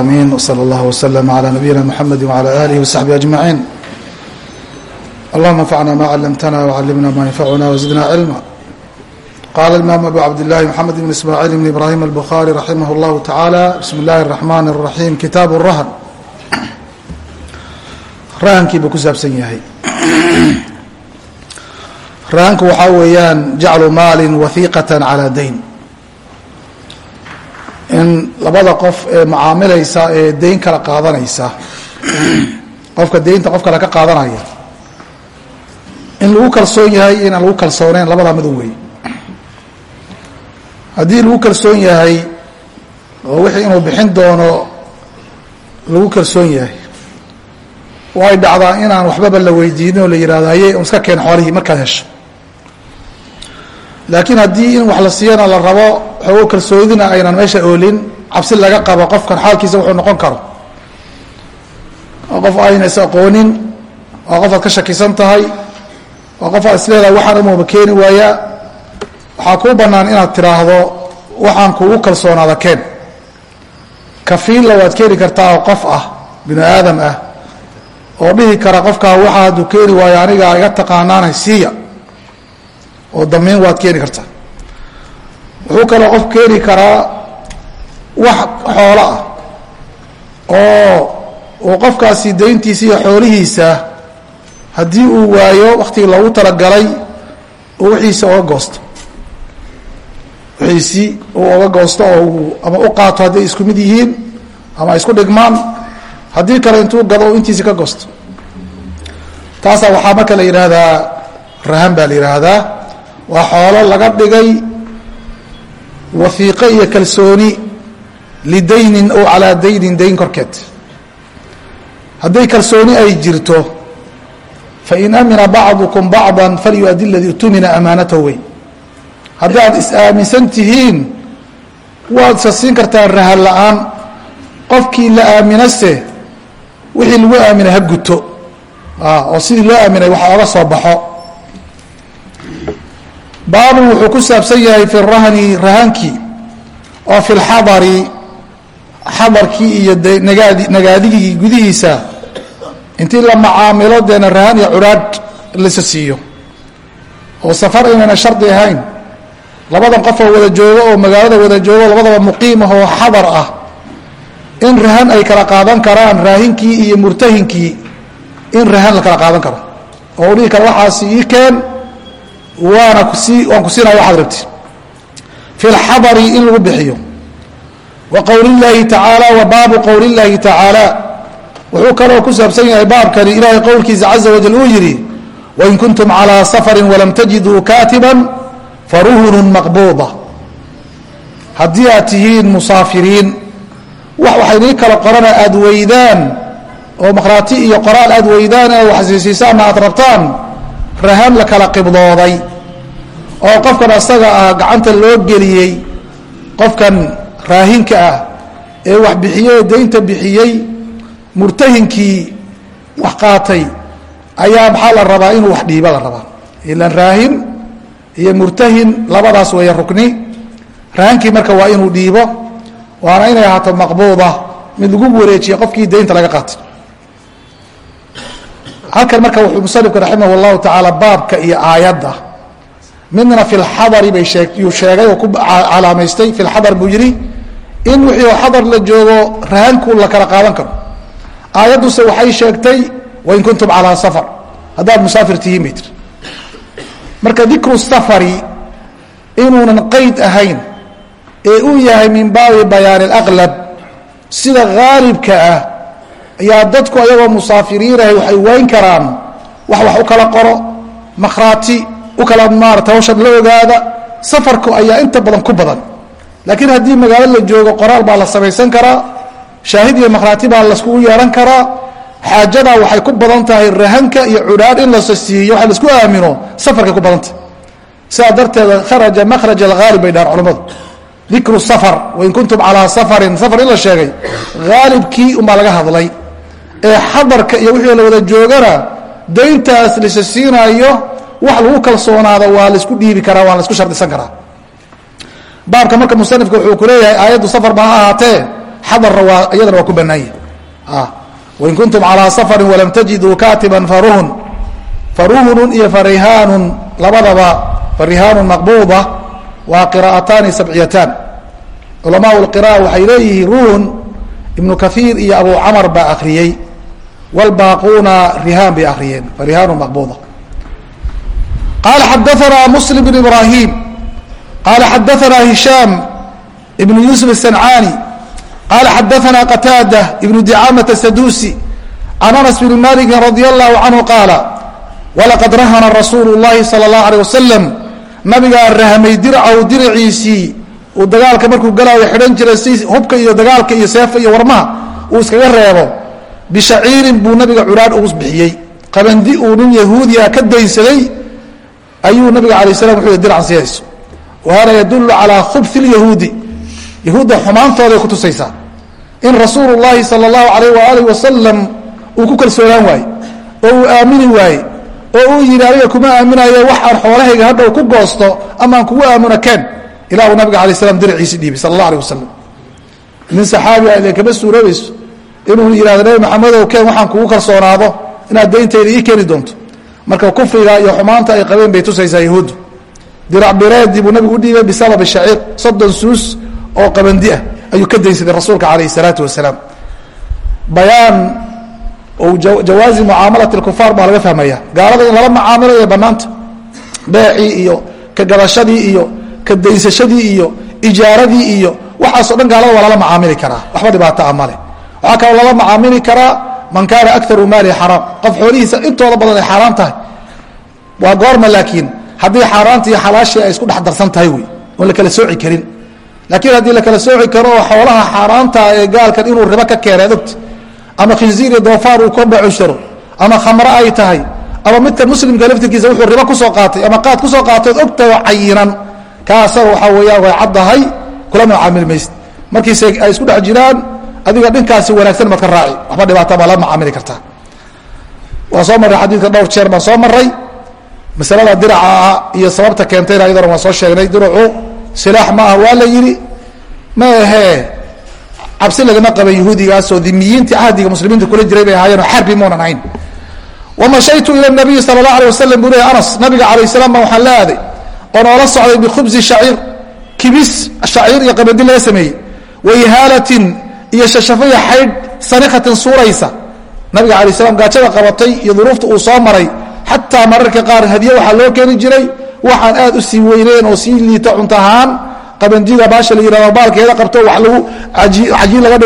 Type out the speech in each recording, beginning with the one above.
amin wslى اllah wslm عlى nabiyina mxamedi wعlى alih وsaxbi aجmaعin allahuma اnfacna ma clamtna wclimna ma yanfacuna wزidna cilma qala imam abu cabdillahi mxamed bn ismaaciil bn ibrahim الbخarي raximah اllahu taعalى bismi اllahi الرaحman الraحim kitaab الrahn rahankii buu ku saabsan yahay rahanku waxaa weeyaan jaclu maali wahiqaة calى dayn in labada qof ee macaamilaysa ee deyn kala qaadanaysa qofka deynta qof kale ka qaadanaya in lagu kalsoon yahay inaan lagu kalsooneyn labadaa midu wey haddii lagu kalsoon yahay oo wixii inuu bixin doono lagu kalsoon yahay way dhacdaa inaan waxbaba la weydiinin oo la yihahdo haye un iska keen xoolihii markaad hesho laakiin haddii in wax la siiyana la rabo xoogo kalsoonidina aynan meesha oolin cabsi laga qabo qofkan xaalkiisa wuxuu noqon karo. Oo qof ayna is aqoonin waa qof aad ka shakisan tahay waa qof aad isleedahay waxaan umuuma keeni waayaa waxaa kuu bannaan inaad tiraahdo waxaan kugu kalsoonaada keen. Kafiilla waad keeni kartaa oo qof ah binu aadam ah oo dhihi kara qofkaa waxa hadduu keeni waayo aniga iga taqaanaana siiya oo damiin waad keeni kartaa wuxuu kaloo qof keeni karaa wax xoolo ah oo uu qofkaasi dayntiisa iyo xoolihiisa haddii uu waayo waktigii loogu talagalay uu wixiisa oga goosto. Wixiisii uu oga goosto oo uu ama u qaato hadday isku mid yihiin ama isku dhigmaan haddii kale intuu gado intiisi ka goosto. Taasaa waxaa marka la yidhaahdaa rahan baa la yidhaahdaa waa xoolo laga dhigay wahiiqo iyo kalsooni lidaynin ow calaa daynin dayn korkeed. Hadday kalsooni ay jirto fain amina bacdukum bacda falyuaddi ladii utumina amaanatahu wey haddaad is-aaminsan tihiin waad isa siin kartaa rahan la'aan. Qofkii la aaminase wixii lagu aaminay ha guto. Oo sidii loo aaminay waxa oga soo baxo baabun wuxuu ku saabsan yahay fi rahni rahankii oo fi lxadari xadarkii iyo nagaadi nagaadigii gudihiisa. Intii la macaamilo deena rahan iyo curaadh lasa siiyo. Oo safar inayna shardi ahayn. Labadan qof oo wada joogo oo magaalada wada joogo labadaba muqiim ah oo xadar ah. In rahan ay kala qaadan karaan raahinkii iyo murtahinkii in rahan la kala qaadan karo. Oo u dhihi kara waxaasi ii keen waan ku siinaya waxaad rabti. Fi lxadari in lagu bixiyo. Wa qowli llaahi tacaala wa baabu qowli llaahi tacaala wuxuu kaloo ku saabsan yahay baabkani ilaahay qowlkiisa caza wajal uu yidhi wain kuntum calىa safari walam tajiduu kaatiba faruhunun maqbuuda. Haddii aad tihiin musaafiriin wax waxaynii kala qorana aad weydaan oo makhraati iyo qoraal aad weydaan ee waxsiisiisaanna aad rabtaan rahan la kala qibdooday oo qofkan asaga ah gacanta loo geliyey qofkan raahinka ah ee wax bixiyey daynta bixiyey murtahinkii wax qaatay ayaa maxaa la rabaa inuu wax dhiiba la rabaa? Ilan raahin iyo murtahin labadaas weeye rukni. Rahankii marka waa inuu dhiibo waana inay ahaato maqbuuda mid lagu wareejiye qofkii daynta laga qaatay halkan marka wuxuu musanifku raximah اllahu tacaala baabka iyo aayadda. Midna fi lxadari bay yuu sheegay oo ku calaamaystay. Fi lxadar buu yidhi in wixii xadar la joogo rahanku la kala qaadan karo. Aayadduse waxay sheegtay wain kuntum calaa safar. Haddaad musaafir tihiin bay tiri marka dikru safari inuunan qeyd ahayn ee uu yahay min baabi bayaani اlaqlab sida haalibka ah ayaa dadku ayagoo musaafiriinahay waxay wayn karaan wax wax u kala qoro makhraati u kala maarata hawshan la ogaada safarku ayaa inta badan ku badan. Laakiin haddii magaalo la joogo qoraal baa la samaysan karaa shaahid iyo makhraati baa laiskugu yeehan karaa xaajadaa waxay ku badan tahay rahanka iyo cudhaadh in la siiyo waxa la isku aamino safarkay ku badan tahay. Sidaa darteeda kharaja makhraj alghaalib bay dhahan culimmadu. Dikru safar wain kuntum calaa safarin safar in la sheegay haalibkii unbaa laga hadlay ee xadarka iyo wixii la wada joogana dayntaas lasa siinaayo wax lagu kalsoonaado waa la isku dhiibi karaa waan la isku shardisan karaa. Baabka marka musanifka wuxuu ku leeyahay aayaddu safar ba ha ahaatee xadarna waa iyadana waa ku banaanya wain kuntum calىa safari walam tajiduu katiban faruhun faruhunun iyo farihaanun labadaba farihaanun maqbuuda waa qira'ataani sabciyataan. Culamaa اqira'a waxay leeyihiin ruhun ibnu kaiir iyo abu camar baa akriyey wlbaaquuna rihaan bay akriyeen farihaanun maqbuuda qaala xadaanaa muslim bn ibrahim qaala xadaanaa hishaam ibn yuusuf الsancaani qaala xadaanaa qataada ibnu dicaamat sadusi can anas bn maliki radi allahu canhu qaala walaqad rahana rasuulu llahi sala اllahu alيh wasalam nabigaa rahmay dircahu diriciisii uu dagaalka markuu galaayo xidhan jiray si hubka iyo dagaalka iyo seefa iyo warmaha uu iskaga reebo bishaciirin buu nabiga culaadh ugu bixiyey. Qabandi uu nin yahuudiah ka daynsaday ayuu nabiga alay slam wuxuu dircan siyayso wa hada yadulu calaa khubhi lyahuudi yahuudda xumaantooday ku tusaysaa in rasuulu llaahi sala allahu alayh waaalih wasalam uu ku kalsoonaan waaye oo uu aamini waaye oo uu yidhi aniga kuma aaminayo waxaan xoolahayga hadhow ku goosto amaan kugu aamino ken ilaa uu nabiga alay slam dirciisi dhiibay sala allah aleh wasalam nin saxaabi a idin kama suuroobayso inuu yidhahdo nebi maxamedow ken waxaan kugu kalsoonaado inaad dayntayda ii keeni doonto. Marka kufriga iyo xumaanta ay qabeen bay tusaysaa yahuuddu. Dirac bireedi buu nabigu udhiibay bisababi shaciir soddon suus oo qabandi ah ayuu ka daynsaday rasuulka calayh isalaatu wasalaam. Bayaan jawaazi mucaamalat اkufaar baa laga fahmaya gaalada in lala macaamilayo banaanta beecii iyo ka gadashadii iyo ka daysashadii iyo ijaaradii iyo waxaasoo dhan gaalada waa lala macaamili karaa. Waxba dhibaato a male waxaa kaloo lala macaamili karaa man kaana akaru maalihi xaraam qof xoolihiisa intooda badan ay xaaraan tahay waa goorma laakiin haddii xaaraanta iyo xalaashii ay isku dhex darsan tahay wey oon la kala sooci karin laakiin haddii la kala sooci karo oo xoolaha xaaraanta ee gaalkan inuu ribo ka keena ad ogta ama khinziir iyo doofaar uu ka bacusharo ama khamro ay tahay ama midka muslimka laftirkiisa wuxuu ribo ku soo qaatay ama qaad ku soo qaatood ogtahay oo cayinan ka asaga waxaa weeyaan way caddahay kula macaamili maysid markiise ay isku dhex jiraan adiga dhinkaasi wanaagsan maad ka raaci waxba dhibaata baa la macaamili kartaa waan soo marray xadiidka dhowr jeer baan soo marray. Masalada diraca iyo sababta keentayna ayadana waan soo sheegnay diracu silaax ma ah waa la yidhi. Ma ahee cabsi lagama qaba yahuudigaasoo dimiyiintii cahdiga muslimiinta kula jiray bay ahaayeenoo xarbi muunan ahayn. Wamashaytu ila nabiyi sala allah alay wasalam buu lehy anas nabiga calayh salaam baa waxaan la aaday oo noola socday bikhubsi shaciir kibis shaciir iyo qabadi laga sameeyey waihaalatin iyo shashafaya xaydh sanikatin suuraysa. Nabiga alay slam gaajada qabatay iyo duruufta uu soo maray. Xataa mararka qaar hadiye waxaa loo keeni jiray waxaan aad u sii weyneen oo sii liita cunto ahaan. Qabandida baasha la yihahdo baalkeeda qabto wa lagu cajiin laga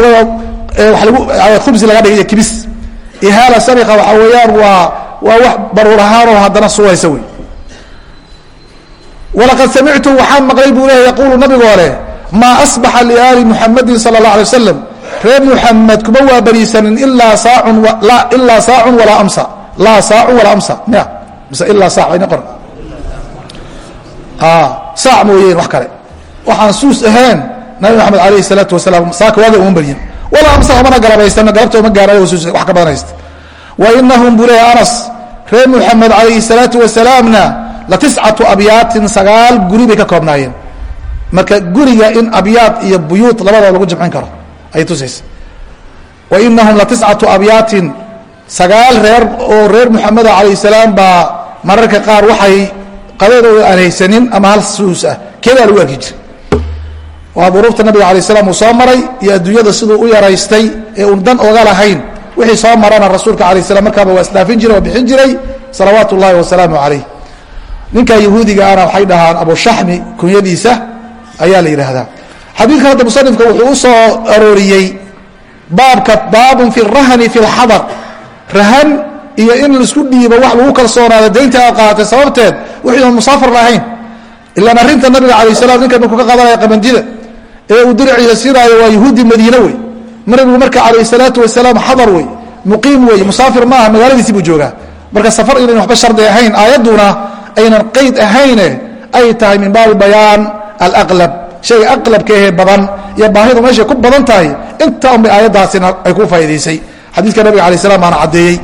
lagu khubsi laga dhigay kibis. Ihaala sanika waxaa weeyaan waa waa wax baruur ahaanoo haddana suuraysa wey. Walaqad samictu waxaan maqlay buu leeya yaquulu nabigoo leh maa asbaxa liaali muxamadin sala اllah alay wasalam reer muxamed kuma waa bariisanin ilaa saacun ilaa saacun walaa amsa. Laa saacun walaa amsa. Miya mise ilaa saac ini qor saac mooyeen wax kale. Waxaan suus ahayn nabi maxamed alayhi salaatu wasalaam saaka waaga uma bariyin walaa amsa hamana garabaysana galabta uma gaaraan suus wax ka badanaysta wa inahum buu leeyahay anas reer muxamed calayhi salaatu wasalaamna la tiscatu abyaatin sagaal guri bay ka koobnaayeen. Marka guriga in abyaad iyo buyuud labadaba lagu jamcin karo ayay tusaysa wa inahum la tiscatu abyaatin sagaal reer oo reer muxameda calayh salaam baa mararka qaar waxay qadadooda aan ama hal suus ah. Keedaa lagu arki jiray? Waa duruufta nabiga alay slam uu soo maray iyo adduunyada siduu u yaraystay ee uun dan oga lahayn. Wixii soo marana rasuulka alayh slam markaaba waa isdhaafin jiray oo bixin jiray. Salawaatu ullahi wasalaamu calayh ninka yahuudiga ana waxay dhahaan abushami kunyadiisa ayaa la yidhaahdaa xadiidkan hadda musanifka wuxuu u arooriyey baabka baabun fi rahni fi lxadar rahan iyo in la isku dhiibo wax lagu kalsoonaado daynta aad qaadatay sababteed wixii oon musaafir lahayn. Ilaan arrinta nabiga calayh salam ninka markuu ka qadanaya qabandida ee uu diriciisa siinaayo waa yahuudi madiine wey nabigu marka calayh salaatu wasalaam xadar wey muqiim wey musaafir maaha magaaladiisi buu joogaa. Marka safar inayn waxba shardi ahayn aayadduna aynan qeyd ahayne ay tahay min baabi bayaan alaqlab shayga aqlabka ahee badan iyo baahidu meeshay ku badan tahay inta unbay aayaddaasina ay ku faa'idaysay xadiiska nabiga alay slam baana caddeeyey.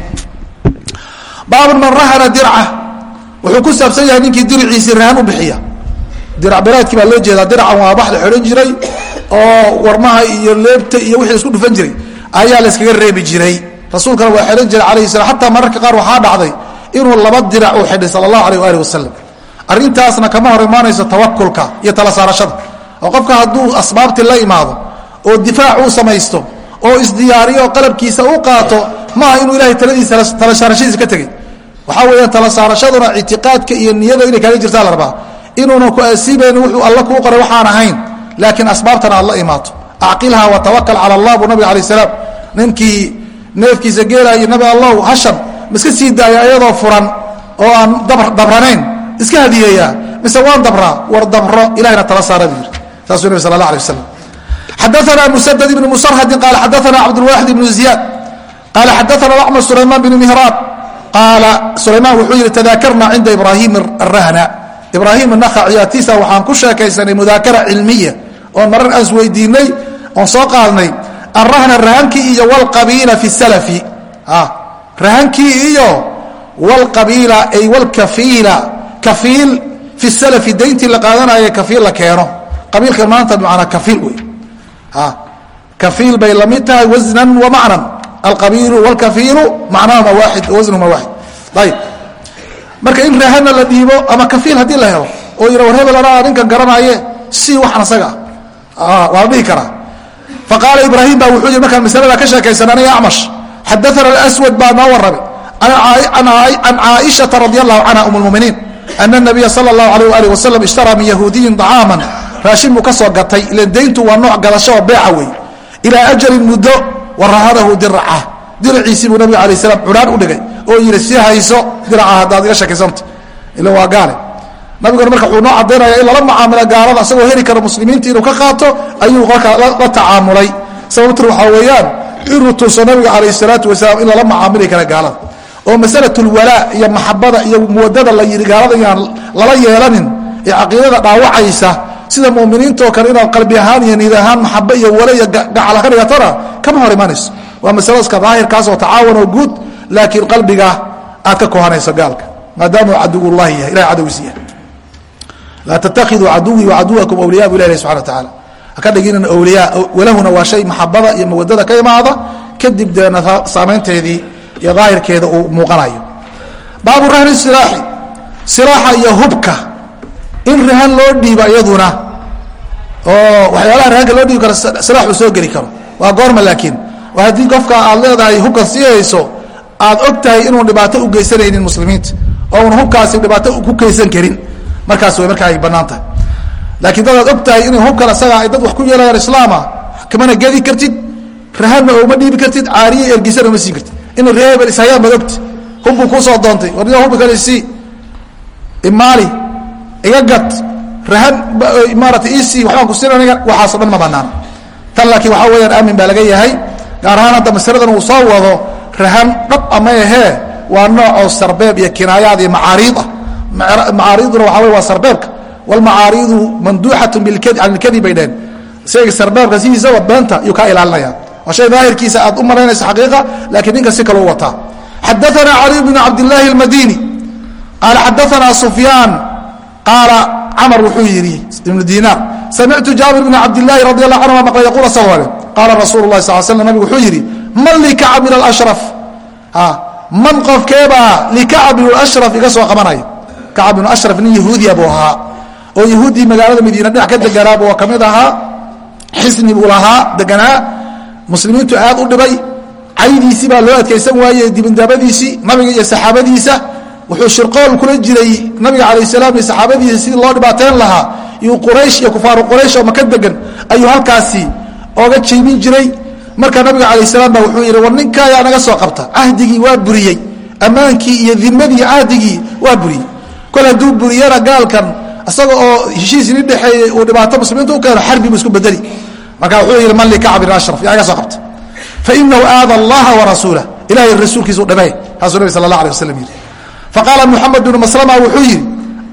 Baabun man rahana dirca wuxuu ku saabsan yahay ninkii diriciisii rahan u bixiya. Dirac biraadkii baa loo jeedaa diracan waa bax la xidhan jiray oo warmaha iyo leebta iyo wixii isku dhufan jiray ayaa layskaga reebi jiray. Rasuulkana waa xidhan jiray alayhi salam xataa mararka qaar waxaa dhacday inuu laba dirac uu xidhay sala allahu alayh waali wasalam arrintaasna kama hor imaanayso tawakulka iyo tala saarashada oo qofka hadduu asbaabtii la imaado oo difaac uu samaysto oo isdiyaariyo qalabkiisa u qaato maaha inuu ilahay taladiisa tala saarashadiisa ka tegey. Waxaa weeyaan tala saarashaduna ictiqaadka iyo niyada inay kaaga jirtaa la rabaa. Inuuna ku asiibayn wuxuu alla kuu qoray waxaan ahayn laakiin asbaabtana aad la imaato. Acqilha watawakal cala allah buu nabig alay salaam. Ninkii neefkiisa geelaayo nabi allow hashan maiska sii daaya iyadoo furan oo aan dabranayn iska hadiyeeyaa. Mise waan dabraa war dabro ilahina tala saara buu yidhi saasuu nabi sal la alay waslam xadaana musadad ibn musarhadin qaala xadaana cabdulwaaxid ibnu ziyaad qaala xadaana acmar sulaymaan bn mihraan qaala sulaymaan wuxuu yidhi tadaakarna cinda ibraahim arahna ibraahim nakaciyaatiisa waxaan ku sheekaysanay mudaakara cilmiya oon marar aan isweydiinay oon soo qaadnay arahna rahankii iyo wlqabiila fi salafi. Rahankii iyo wlqabiila ay wlkafiila kafiil fi salafi dayntii la qaadanayo kafiil la keeno qabiilkan maanta manaa kafiil wey kafiil bay la mid tahay wasnan wa macnan. Alqabiilu wlkafiilu macnahuma waaid wasnuhuma waaxid ayib marka in rahana la dhiibo ama kafiil haddii la helo oo yidha war hebel anaa ninkan garanaaye si waxan asaga ah waa la dhihi karaa. Faqaala ibraahim baa wuxuu yidhi markaan masalada ka sheekaysan aniga acmash. Xadaana aswad baa noo warramay can caaishata radi allahu canha um lmuminiin ana nabiya sal اllahu alayh ali wasalam ishtaraa min yahuudiyin طacaaman raashin buu ka soo gatay ilan dayntu waa nooc gadasho oo beeca wey ilaa ajalin muddo warahadahu diraca diraciisii buu nabiga alay slam cunaan u dhigay oo yidhi si hayso diraca haddaad iga shakisanta ila waa gaale. Nabiguna marka wuxuu noo cadaynaya in lala mucaamilo gaalada isagoo heli kara muslimiinta inuu ka qaato ayuu marka la tacaamulay. Sababtuna waxaa weeyaan inuu tuso nabiga calayh salaatu wasalaam in lala mucaamili kara gaalada. Oo masalatulwalaa iyo maxabada iyo muwadada la yidhi gaalada inaan lala yeelanin ee caqiidada dhaawacaysa sida muminiintoo kale inaad qalbi ahaan iyo niid ahaan maxabe iyo wale iyo gacala ka dhigatana kama hor imanayso waa masalo iska daahirkaas oo tacaawan oo guud laakiin qalbiga aad ka kohanayso gaalka maadaamuu caduwullahi yahay ilahay cadowgiisa yahay. Laa ttakiduu caduwii wacaduwakum awliya bu ilah subana wataala haka dhiginan awliyaa walahuna waa shay maxabada iyo mawadada ka imaada kadib deena saamaynteedii iyo daahirkeeda uu muuqanayo. Baabu rahni silaaxi silaaxa iyo hubka. In rahan loo dhiibo iyaduna oo waxyaalaha rahanka loo dhiibi karo silaax uu soo geli karo. Waa goorma laakiin. Waa haddii qofka aad leedahay hubkan sii hayso aad og tahay inuun dhibaato u geysanaynin muslimiinta oo un hubkaasi dhibaato ku geysan karin. Markaas way markaa ay bannaan tahay. Laakiin dadaad og tahay inay hubkan asaga ay dad wax ku yeelayaan islaama kamana gedi kartid rahanna ooma dhiibi kartid caariya ergisana ma siin kartid. Ina reebel ishayaan baad ogta hubbuu kuusoo doontay. War hubbi kale isii imaali iga gad maarata isii waxbaan ku siin aniga waxaaso dhan ma banaan. Tan laakiin waxaa weeyaan aamin baa laga yahay gaar ahaan hadda masaladan uu soo wado rahan dhab ama ahee waa noocoo sarbeeb iyo kinaayaad iyo macaariid ah. Macaariiduna waxa wey waa sarbeebka. Wlmacaariidu manduuxatu can ilkadib bay dheheen shayga sarbeebka sidiisaba beenta yuu kaa ilaalinaya. Waa shay daahirkiisa aad u malaynayso xaqiiqa laakiin ninka si kale u wataa. Xadaana cali bn cabdillaahi اlmadini qaala xadaana sufyaan qaala camar wuxuu yidhi ibnu dinaar samictu jaabir bn cabdillaahi radi allah canhuma maqla yaquul asagoo le qaala rasuulu lahi sal slam nabigu wuxuu yidhi man likacab min alashraf? Man qofkeebaa likacab min ashraf iga soo qabanaya kacab binu ashraf nin yahuudiya buu ahaa oo yahuuddii magaalada madiina dhinac ka deganaaba oo ka mid ahaa xisni buu lahaa deganaa muslimiintu aad u dhibay caydiisii baa loo adkaysan waayey dibindaabadiisii nabiga iyo saxaabadiisa wuxuu shirqool kula jiray nabiga calayh salaam iyo saxaabadiisa sidii loo dhibaateyn lahaa iyo quraysh iyo kufaaru quraysh oo maka degan ayuu halkaasi ooga jiibin jiray. Marka nabiga calayh salaam baa wuxuu yidhi war ninka ayaa naga soo qabta? Cahdigii waa buriyey. Ammaankii iyo dimadii cahdigii waa buriyey. Kol hadduu buriyana gaalkan isaga oo heshiis ini dhexeeyey uu dhibaato muslimiinta u keeno xarbi buu isku bedeli. Marka wuxuu yidhi man likacb bin ashraf yaa iga soo qabta? Fainahu aada allaha warasuulah ilahay rasuulkiisuu dhibay kaasuu nabi sala allah alay wasalam yidhi faqaala muxamed binu maslama wuxuu yidhi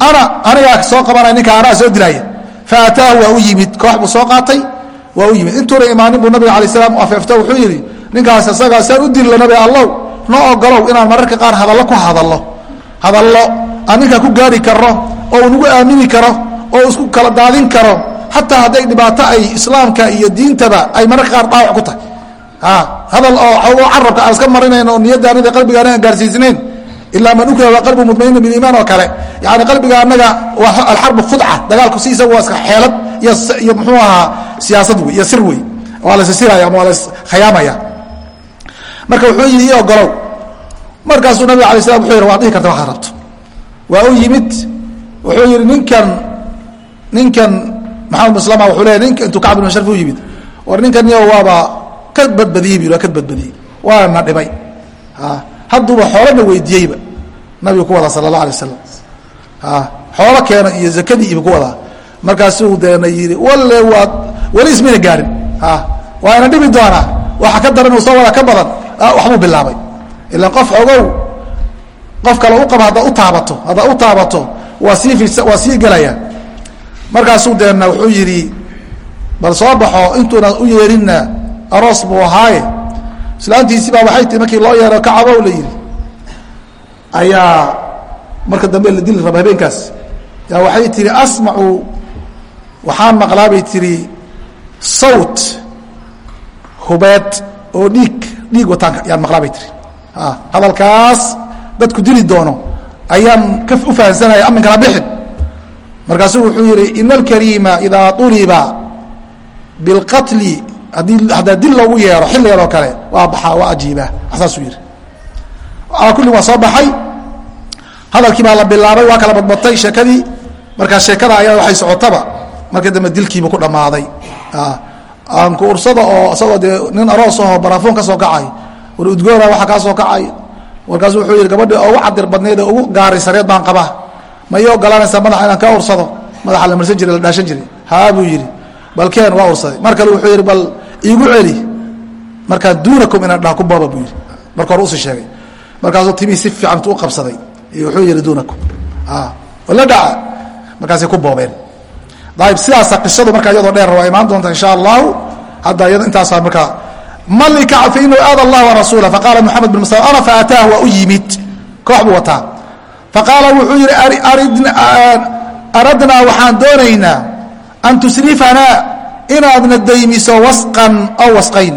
ana anigaa soo qabanaya ninka anaa soo dilaaya faataahu waa u yimid koox buu soo qaatay waa u yimid. Intuuna imaanin buu nabiga alay slam afeefto wuxuu yidhi ninkaas isagaa saan u dillo nabi allow noo ogolow inaan mararka qaar hadallo ku hadallo. Hadallo aan ninkaa ku gaari karno oo uu nagu aamini karo oo isku kala daadin karo xataa hadday dhibaato ay islaamka iyo diintaba ay mararka qaar dhaawac ku tahay. Hadal oo carabka aan iska marinayn oo niyadda anada qalbigaana aan gaarsiisnayn ilaa man ukriha waa qalbu mudmainu biliimaan oo kale. Yani qalbiga anaga waa alxarbu khudca dagaalku si isaga waa iska xeelad iyo muxuu ahaa siyaasad wey iyo sir wey. Waa la ssiraya ama waa la khayaamaya. Marka wuxuu yidhi i ogolow markaasuu nabig alay slam wuxuu yidhi waad dhihi karta waxaad rabto waa u yimid wuxuu yidhi ninkan ninkan maxamed muslama wuxuu leeya ninka intuu kacb bin sharf u yimid war ninkan yo waaba ka badbadiyey bu waa ka badbadiyey waana dhibay hadduuba xoolana weydiiyeyba. Nabigu ku wadaa sala allah alay wasalam xoolo keena iyo zakadii ibu ku wadaa. Markaasuu deena yidhi walle waad weli ismayna gaarin. Waa ina dhibi doonaa. Waxa ka daran uu soo wada ka badan waxbuu bilaabay. Ilaan qof ogow qof kale u qaba haddaad u taabato haddaad u taabato waa sii waa sii gelaya markaasuu deena wuxuu yidhi bal soo baxo intuuna u yeerinna aroos buu ahaaye islaantiisii baa waxay tii markii loo yeero kacabow la yidhi. Ayaa marka dambe la dili raba habeenkaas. Yaa waxay tihi asmacu waxaan maqlaa bay tihi sawt. Hubeed oo dhiig dhiig wataanka yaan maqlaa bay tihi hadalkaas dadku dili doono ayaan ka u fahansanaya aminkana bixin. Markaasuu wuxuu yihi ina alkariima idaa uliba bilqatli haddii haddaa dil loogu yeero xilligan oo kale waa baxaa waa ajiibaa saasuu yihi alaa kulli waa soo baxay. Hadalkii baa la bilaabay waa kala badbatay sheekadii. Markaa sheekada ayaa waxay socotaba markii dambe dilkiiba ku dhammaaday. Aanku ursada oo isagoo dee nin aroos ahoo barafoon ka kacay war udgoona waxa kaa soo kacay. Markaasuu wuxuu yihi gabadhi ugu cadir badneed ee ugu gaari sareed baan qabaa. Ma ii ogolanaysaa madaxa inaan kaa ursado? Madaxa la marsan jiray la dhaashan jiray. Haa buu yidhi balkeen waa ursaday mar kale wuxuu yidhi bal iigu celi markaa duunakum inaan dhaha ku booba buu yidhi marka hore u sii sheegay markaasuu timihii si fiican u qabsaday wuxuu yihi duunakum la dhaca markaasay ku boobeen ayib sidaasa qisadu markaa iyadoo dheer waa imaan doonta insha allahu hadda iyado intaasaa markaa malika fainahu aada allah warasuula faqaala moxamed bin muslim ana faataah waa u yimid koox buu wataa faqaala wuxuu yihi aradnaa waxaan doonaynaa an tusrifanaa inaadna daymiso wasqan aw wasqayn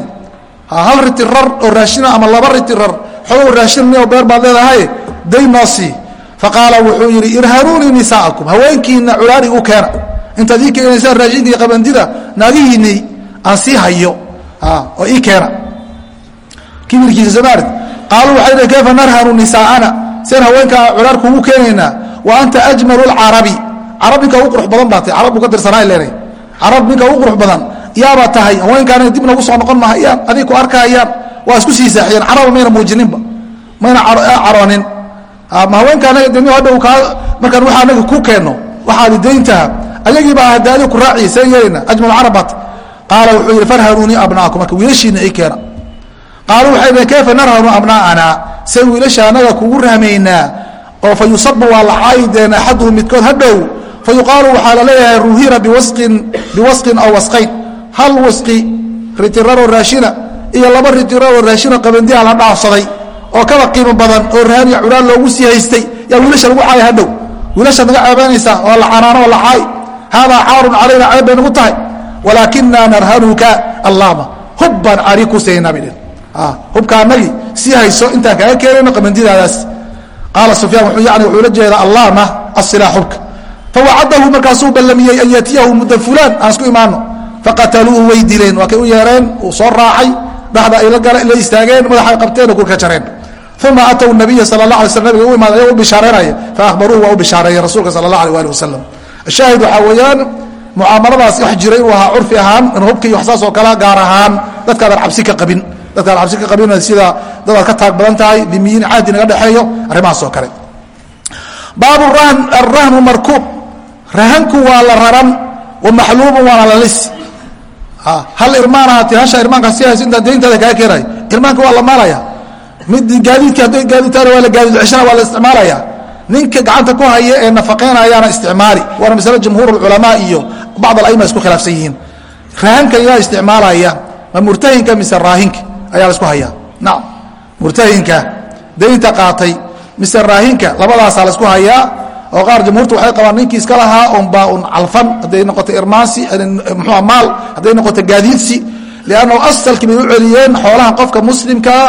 hal riti rar oo raashina ama laba riti rar xogow raashin mio beer baad leedahay daynoosi faqaala wuxuu yidhi irhanuunii nisaakum haweenkiina culaari u keena intaad ii keenaysaan raashinka qabandida naagihiinii aan sii hayo oo ii keena kibirkiisa somaali qaaluu waxay dhn kayfa narhanu nisaa'ana seen haweenkaa culaar kugu keenaynaa wa anta ajmalu lcarabi carab ninka ugu qurux badan baa tahay. Carab buu ka tirsanaa leenay carab ninka ugu qurux badan yaabaa tahay. Haweenkaana dib nagu soo noqon mahayaan adig ku arkahayaan. Waa isku sii saaxiyeen. Caraba mayna muujininba mayna caroonin. Ma haweenka anaga de hadhow kaa? Markaan waxa anaga ku keenno. Waxaad dayntaha ayagiibaa hadaadi ku raaciya seen yeelana ajmal carabat. Qaala wuxuu yidhi farhanuunii abnaakum. Marka wiilashiina ii keena. Qaaluu waxay dhaheen kayfa narhanu abnaa'anaa say wiilasha anaga kugu rahmaynaa. Oo fa yusabu waa la caayideen axaduhum midkood hadhow fa yuqaalu waxaa la leeyahay ruhira biwasqin aw wasqayn hal wasqi ritiraroo raashina iyo laba ritiraroo raashina qabandiha la dhaafsaday oo kaba qiimo badan oo raaniya culaan loogu sii haystay yaa wiilasha lagu caaya hadhow wiilashaad naga ceebaynaysaa oo la canaano oo la caay haadaa caarun calayna ceeb bay nagu tahay walaakinaa narhanuka allaama hub baan cari ku siinaa bay hubka anagii sii hayso intaan kaaga keenayno qabandidaadaas qaala sufyaan yani wuxuu la jeedaa allaama asilaa xubka fawacadahu markaasuu ballamiyey an yatiyahu mudda fulaan aan isku imaano faqataluuhu way dileen waa kay u yeereen uu soo raacay dhexda ay la istaageen madaxa ay qabteen oo kulka jareen uma atw nabiya sal la alay sl nabiga u imaad ayagoo u bishaareynaya faahbaruuhu waa u bishaareeyey rasuulka sala allah alيh ali wasalam shaahid waxaa weeyaan mucaamaladaas wax jira inuu ahaa curfi ahaan iyo wax saas oo kale gaar ahaan dadkaadaan cabsi ka qabin dadkaan cabsi ka qabin sida dadaad ka taag badan tahay dimiyiin caadi naga dhexeeyo arrimahaas oo kale baabu arahnu markuub rahanku waa la raran wa maxluubun waana la lis hal irmaanahaati hasha irmaanka si hayso intaa dayntaada kaa keenayo irmaanka waa la maalaya. Mid gaadiidka hadday gaadiidtaana waa la gaadiid ceshana waa la isticmaalaya. Ninka gacanta ku haya ee nafaqeynayaana isticmaali waana masale jumhuur culamaa iyo bacd alaima isku khilaafsan yihiin. Rahanka yaa isticmaalaya ma murtahinka mise raahinka ayaa la isku hayaa? Nacam murtahinka daynta qaatay mise raahinka labadaasaa la isku hayaa oo qaar jamhuurta waxay qabaan ninkii iska lahaa unbaa un calfan hadday noqoto irmaansi mxua maal hadday noqoto gaadiidsi liannahu asalkii bay u celiyeen xoolahan qofka muslimkaa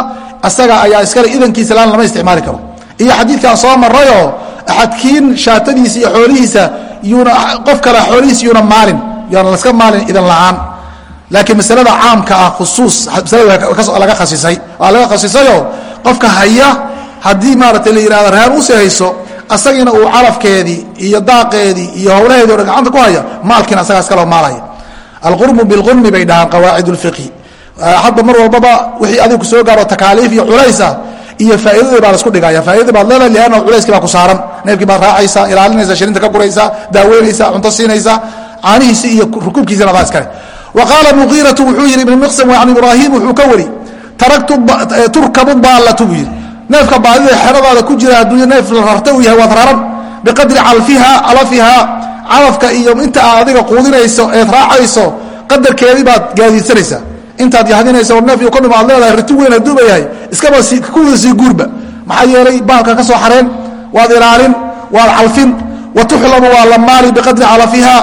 asaga ayaa iskale idankiisa laan lama isticmaali karo. Iyo xadiidkaan soo marayoo axadkiin shaatadiisa iyo xoolihiisa yuuna qof kale xoolihiisa yuuna maalin yaana laska maalin idan la'aan. Laakiin masalada caamka ah khusuus masalada laga khasisay waa laga khasisayoo qofka haya haddii maarata la yihahdo reer u sii hayso asagiina uu calafkeedii iyo daaqeedii iyo howlaheedii o dhan gacanta ku haya maalkiina asagaa iskaloo maalaya. Alqurmu bilqurmi bay dhahaan qawaacid اlfiqhi hadba mar walbaba wixii adigu soo gaaro takaaliif iyo culaysa iyo faaidadii baa lasku dhigaya. Faaidadii baad leedahay lianna culayskii baa ku saaran. Neefkii baad raacaysaa ilaalinaysa shirinta ka guraysaa daaweynaysa cunto siinaysa caanihiisi iyo rukuubkiisina adaa iskale wa qaala muqiiratu wuxuu yidhi ibn miqsam can ibraahim wuxuu ka wari turkabu baallatu buu yidhi neefka baadida xeradaada ku jira hadduu neef la rarta uu yahay waad raran biqadri calfiha alafihaa calafka iyo inta aad adiga quudinayso eed raacayso qadarkeedii baad gaadiidsanaysaa intaad yahdinaysa war neef iyo kodhum aad leedahay riti weyn haduuba yahay iskaba kuwada sii guurba. Maxaa yeelay baalka ka soo xareen waad ilaalin waad calfin wa tuxlabu waa la maali biqadri calafiha.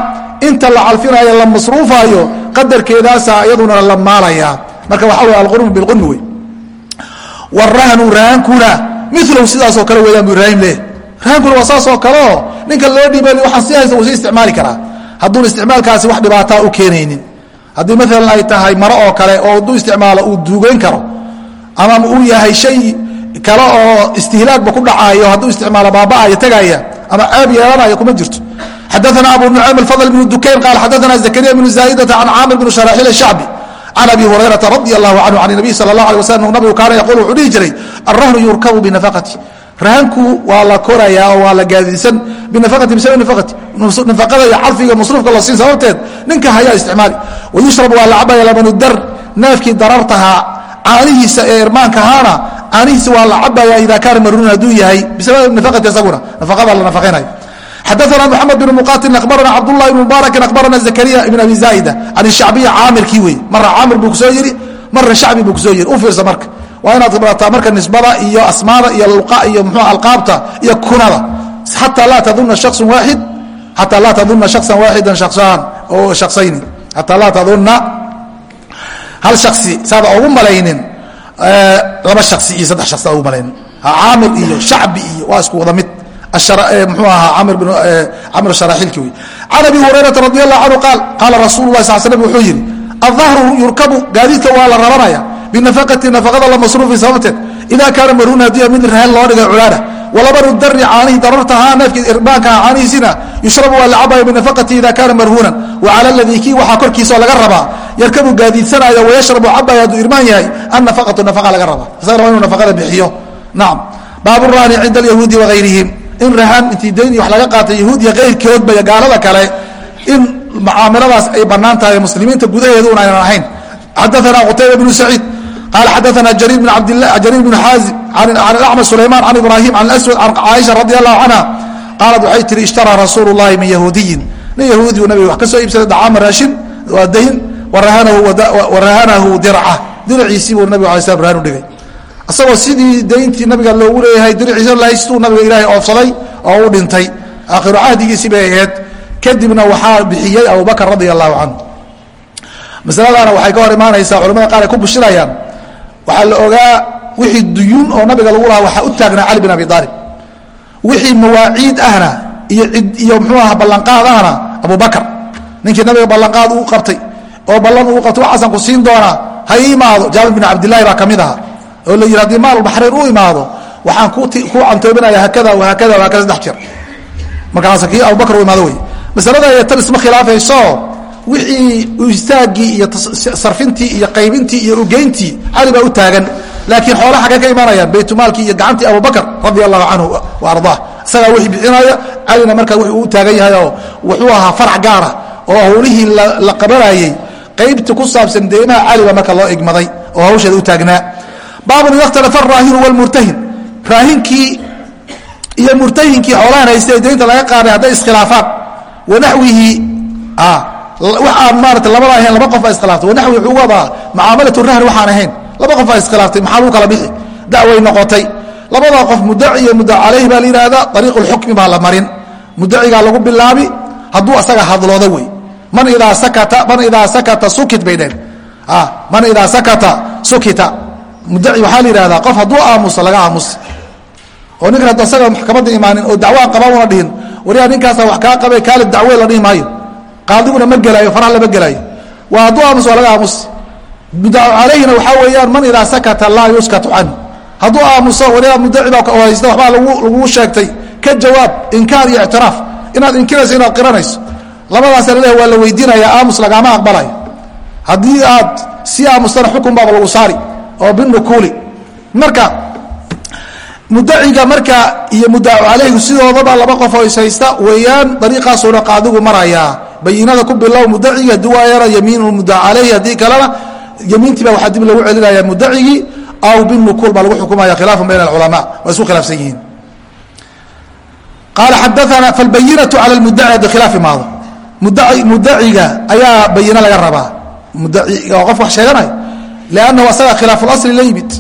Inta la calfinaayo la masruufaayo qadarkeedaasa iyaduna la maalaya. Marka waxaa wey alqurmu bilqurmi wey warahnu rahaankuna milow sidaasoo kale weeyaan bu ibraahim leeh rahaankuna waa saasoo kaleo ninka loo dhiiba waxaan sii haysta wuu sii isticmaali karaa. Hadduun isticmaalkaasi wax dhibaataa u keenaynin. Haddii maalan ay tahay maro oo kale oo hadduu isticmaalo uu duugeyn karo ama uu yahay shay kale oo istihlaagba ku dhacaayo hadduu isticmaalo baaba'aya tagaya ama ceeb yeelanaya kuma jirto. Xadaana abu nucaym alfadl bnu dukayn qaal xadaana zakariya bnu zaa'idata can caamir bn sharaxiil ashacbi can abi hurayrata radi allahu canhu can nabiy sala allah alay waslam nabigu kaana yaquul wuxuu dhihi jiray alrahnu yurkabu binafaqati rahanku waa la korayaa oo waa la gaadiidsan binafaqati bisabi nafaqati nafaqada iyo cadfiga masruufka la siin sababteed ninka hayaa isticmaali wayushrab waa la cabaya labanu dar neefkii darartahaa caanihiisa ee irmaankahaana caanihiisa waa la cabaya ida kaana maruun hadduu yahay bisababi nafaqati isaguna nafaqada la nafaqaynayo xadaana mxamed bn muqatil abarana cabdulahi bn mubaarakin abarana zakariya ibn abi zaaida can shacbiya caamirkii wey mara caamir buu ku soo yidhi marna shacbi buu ku soo yidhi u fiirsa marka waa inaad barataa marka nisbada iyo asmaada iyo luqa iyo mxu alqaabta iyo kunada xataa laa taduna shaksun waaxid xataa laa taduna shaksan waaxidan shaksaan oo shaksayni xataa laa taduna hal shaksi saada ugu malaynin laba shaksi iyo saddex shaks ugu malaynin caamir iyo shacbi iyo waa isku wada mid mxuu ahaa camr sharaxiilki wey can abi hurayrata radi allahu canhu qaal qaala rasuulu lah sal slm wuxuu yidhi aldahru yurkabu gaadiidka waa la raranaya binafaqati nafaqada la masruufi sababteed ida kaana marhuuna haddii mid rahan loo dhigay culaana walabanu dari caanihi darartahaa neefkii irbaankaha caanihiisina yushrabu waa la cabaya binafaqati ida kaana marhuunan wa cala ladii kii waxaa korkiisao laga rabaa yarkabu gaadiidsanaya wayashrabu cabaya hadduu irmaan yahay annafaqatu nafaqa laga rabaa isagana waa inuu nafaqada bixiyo nacam baabu raani cinda alyahuudi wahayrihim in rahaan intii dayn wax laga qaatay yahuudiya kayrkoodba iyo gaalada kale in mucaamaladaas ay bannaan tahay muslimiinta gudaheedu aynan ahayn. Xadaana qutayba bnu saciid qaal xadaana jariir bnu xaazim can acma sulayman can ibrahim can aswad can caaisha radi allahu canha qaalad waxay tihi ishtaraa rasuulu llahi min yahuudiyin. Nin yahuudiyu nabiga wax ka soo iibsaday dacaama raashin waa dayn warahanahu dirca. Diraciisii buu nabiga alay slam rahan u dhigay isagoo sidii dayntii nabiga loogu leeyahay diriciisa lahaystuu nabiga ilaahay oofsaday oo u dhintay. Aakhiru cahdigiisii bay ahayd. Kadibna waxaa bixiyey abubakr radia allahu canhu. Masaladaana waxay ka hor imaanaysaa culamada qaar ay ku bushirayaan. Waxaa la ogaa wixii duyuun oo nabiga lagu lahaa waxaa u taagnaa cali bin abi aalib wixii mawaaciid ahna iyo mxuu aha ballanqaad ahna abubakr ninkii nabiga ballanqaad uu qabtay. Oo ballan uu qabtay waxaasan ku siin doonaa ha imaado jaabir bin cabdillahi baa ka mid aha oo la yidhi haddii maal baxrayn u imaado waxaan ku cantoobinaya hakada hakada hakada saddex jeer. Markaas kii abubakr u imaado wey masalada ay tan isma khilaafayso wixii istaaggii iyo sarfintii iyo qaybintii iyo ugeyntii cali baa u taagan. Laakiin xoola xaggay ka imanayaan baytulmaalkii iyo gacantii abubakr radia allahu canhu wa ardaa isagaa wixii bixinaya calina markaa wixii uu taagan yahay oo wuxuu ahaa farac gaara oo howlihii la qabanayey qaybtii ku saabsan deymaha cali baa marka loo igmaday oo hawsheeda u taagnaa baabun ida ikhtalafa araahinu wlmurtahin raahinkii iyo murtahinkii xoolahan haysta ee daynta laga qaaday hadday iskhilaafaan. Wanaxwihi wax aan maarata labada ahayn laba qof baa iskhilaaftay wanaxwi wuxuu wadaa mucaamalatu rahni waxaan ahayn. Laba qof baa iskhilaaftay maxaa lagu kala bixi? Dacway noqotay. Labadaa qof mudaci iyo mudac calayhi baa la yidhaahdaa ariiqu lxukmi baa la marin. Mudacigaa lagu bilaabi hadduu asaga hadlooda wey. Man idaa sakata sukit bay dheen man idaa sakata sukita mudaci waxaa la yihahdaa qof hadduu aamuso laga aamusi. oo ninkan haddu asaga maxkamadda imaanin oo dacwaa qaba una dhihin waliyaa ninkaasa wax kaa qabe kaalib dacwe la dhihi maayo. Qaadiguna ma gelaayo faraha lama gelaayo waa hadduu aamuso waa laga aamusi. Mudacu calayhina waxaa weeyaan man idaa sakata laa yuskatu canhu. Hadduu aamuso waliyaa mudaci baa haysta waxbaa lagugu sheegtay. Ka jawaab inkaar iyo ictiraaf. Inaad inkirayso inaad qiranayso. Labadaasa laleeya waa la weydiinaya aamus lagaama aqbalayo haddii aad si aamustana xukun baaba lagu saari oo binukuuli marka mudaciga marka iyo mudacu calayhu sidoodaba laba qof oo ishaysta weeyaan dariiqaasuuna qaadigu marayaa bayinada ku bilow mudaciga duwaayana yamiin mudac calayhi haddii kalena yamiintiiba waxaa dib lagu celinaya mudacigii aw binukuul baa lagu xukumaya khilaafun bayna alculamaa waa isku khilaafsan yihiin. Qaala xadaana falbayinatu cala lmudaci bikhilaafi maado mudaciga ayaa bayino laga rabaa. Mudaciga qof wax sheeganayo lannahu asaga khilaafulasli la yimid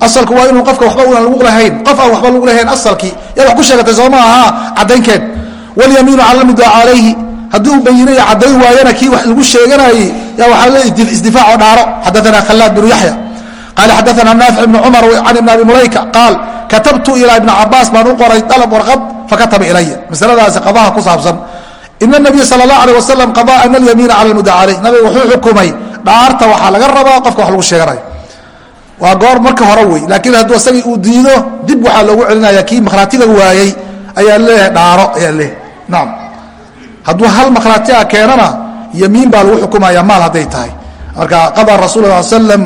asalku waa inuu qofka waxba unan lagu lahayn qof aan waxba lagu lahayn asalkii yaad wax ku sheegatay sooma aha caddaynkeed walyamiinu cala lmudaca calayhi haddii uu bayinaya caddayn waayana kii wax lagu sheeganayey yaa waxaa le isdifaac oo dhaaro xadaana khalaad binu yaxya qaala xadaana naafic ibni cumar can ibni abi mulayka qaal katabtu ilaa ibni cabaas baan u qoray dalab warqad fakataba ilaya masaladaasi qadaha ku saabsan in nabiy sal la ale wasalam qadaa an alyamiina cala lmudda caley wuxuu xukumay dhaarta waxaa laga rabaa qofka wax lagu sheeganayo waa goor marka hore wey laakiin hadduu asagii uu diido dib waxaa loogu celinaya kii makhraatiga waayey ayaa leeyahay dhaaro ayaa leeyahay naam hadduu hal makhraatiga keenana yamiin baa lagu xukumaya maal hadday tahay marka qadaa rasul sal slam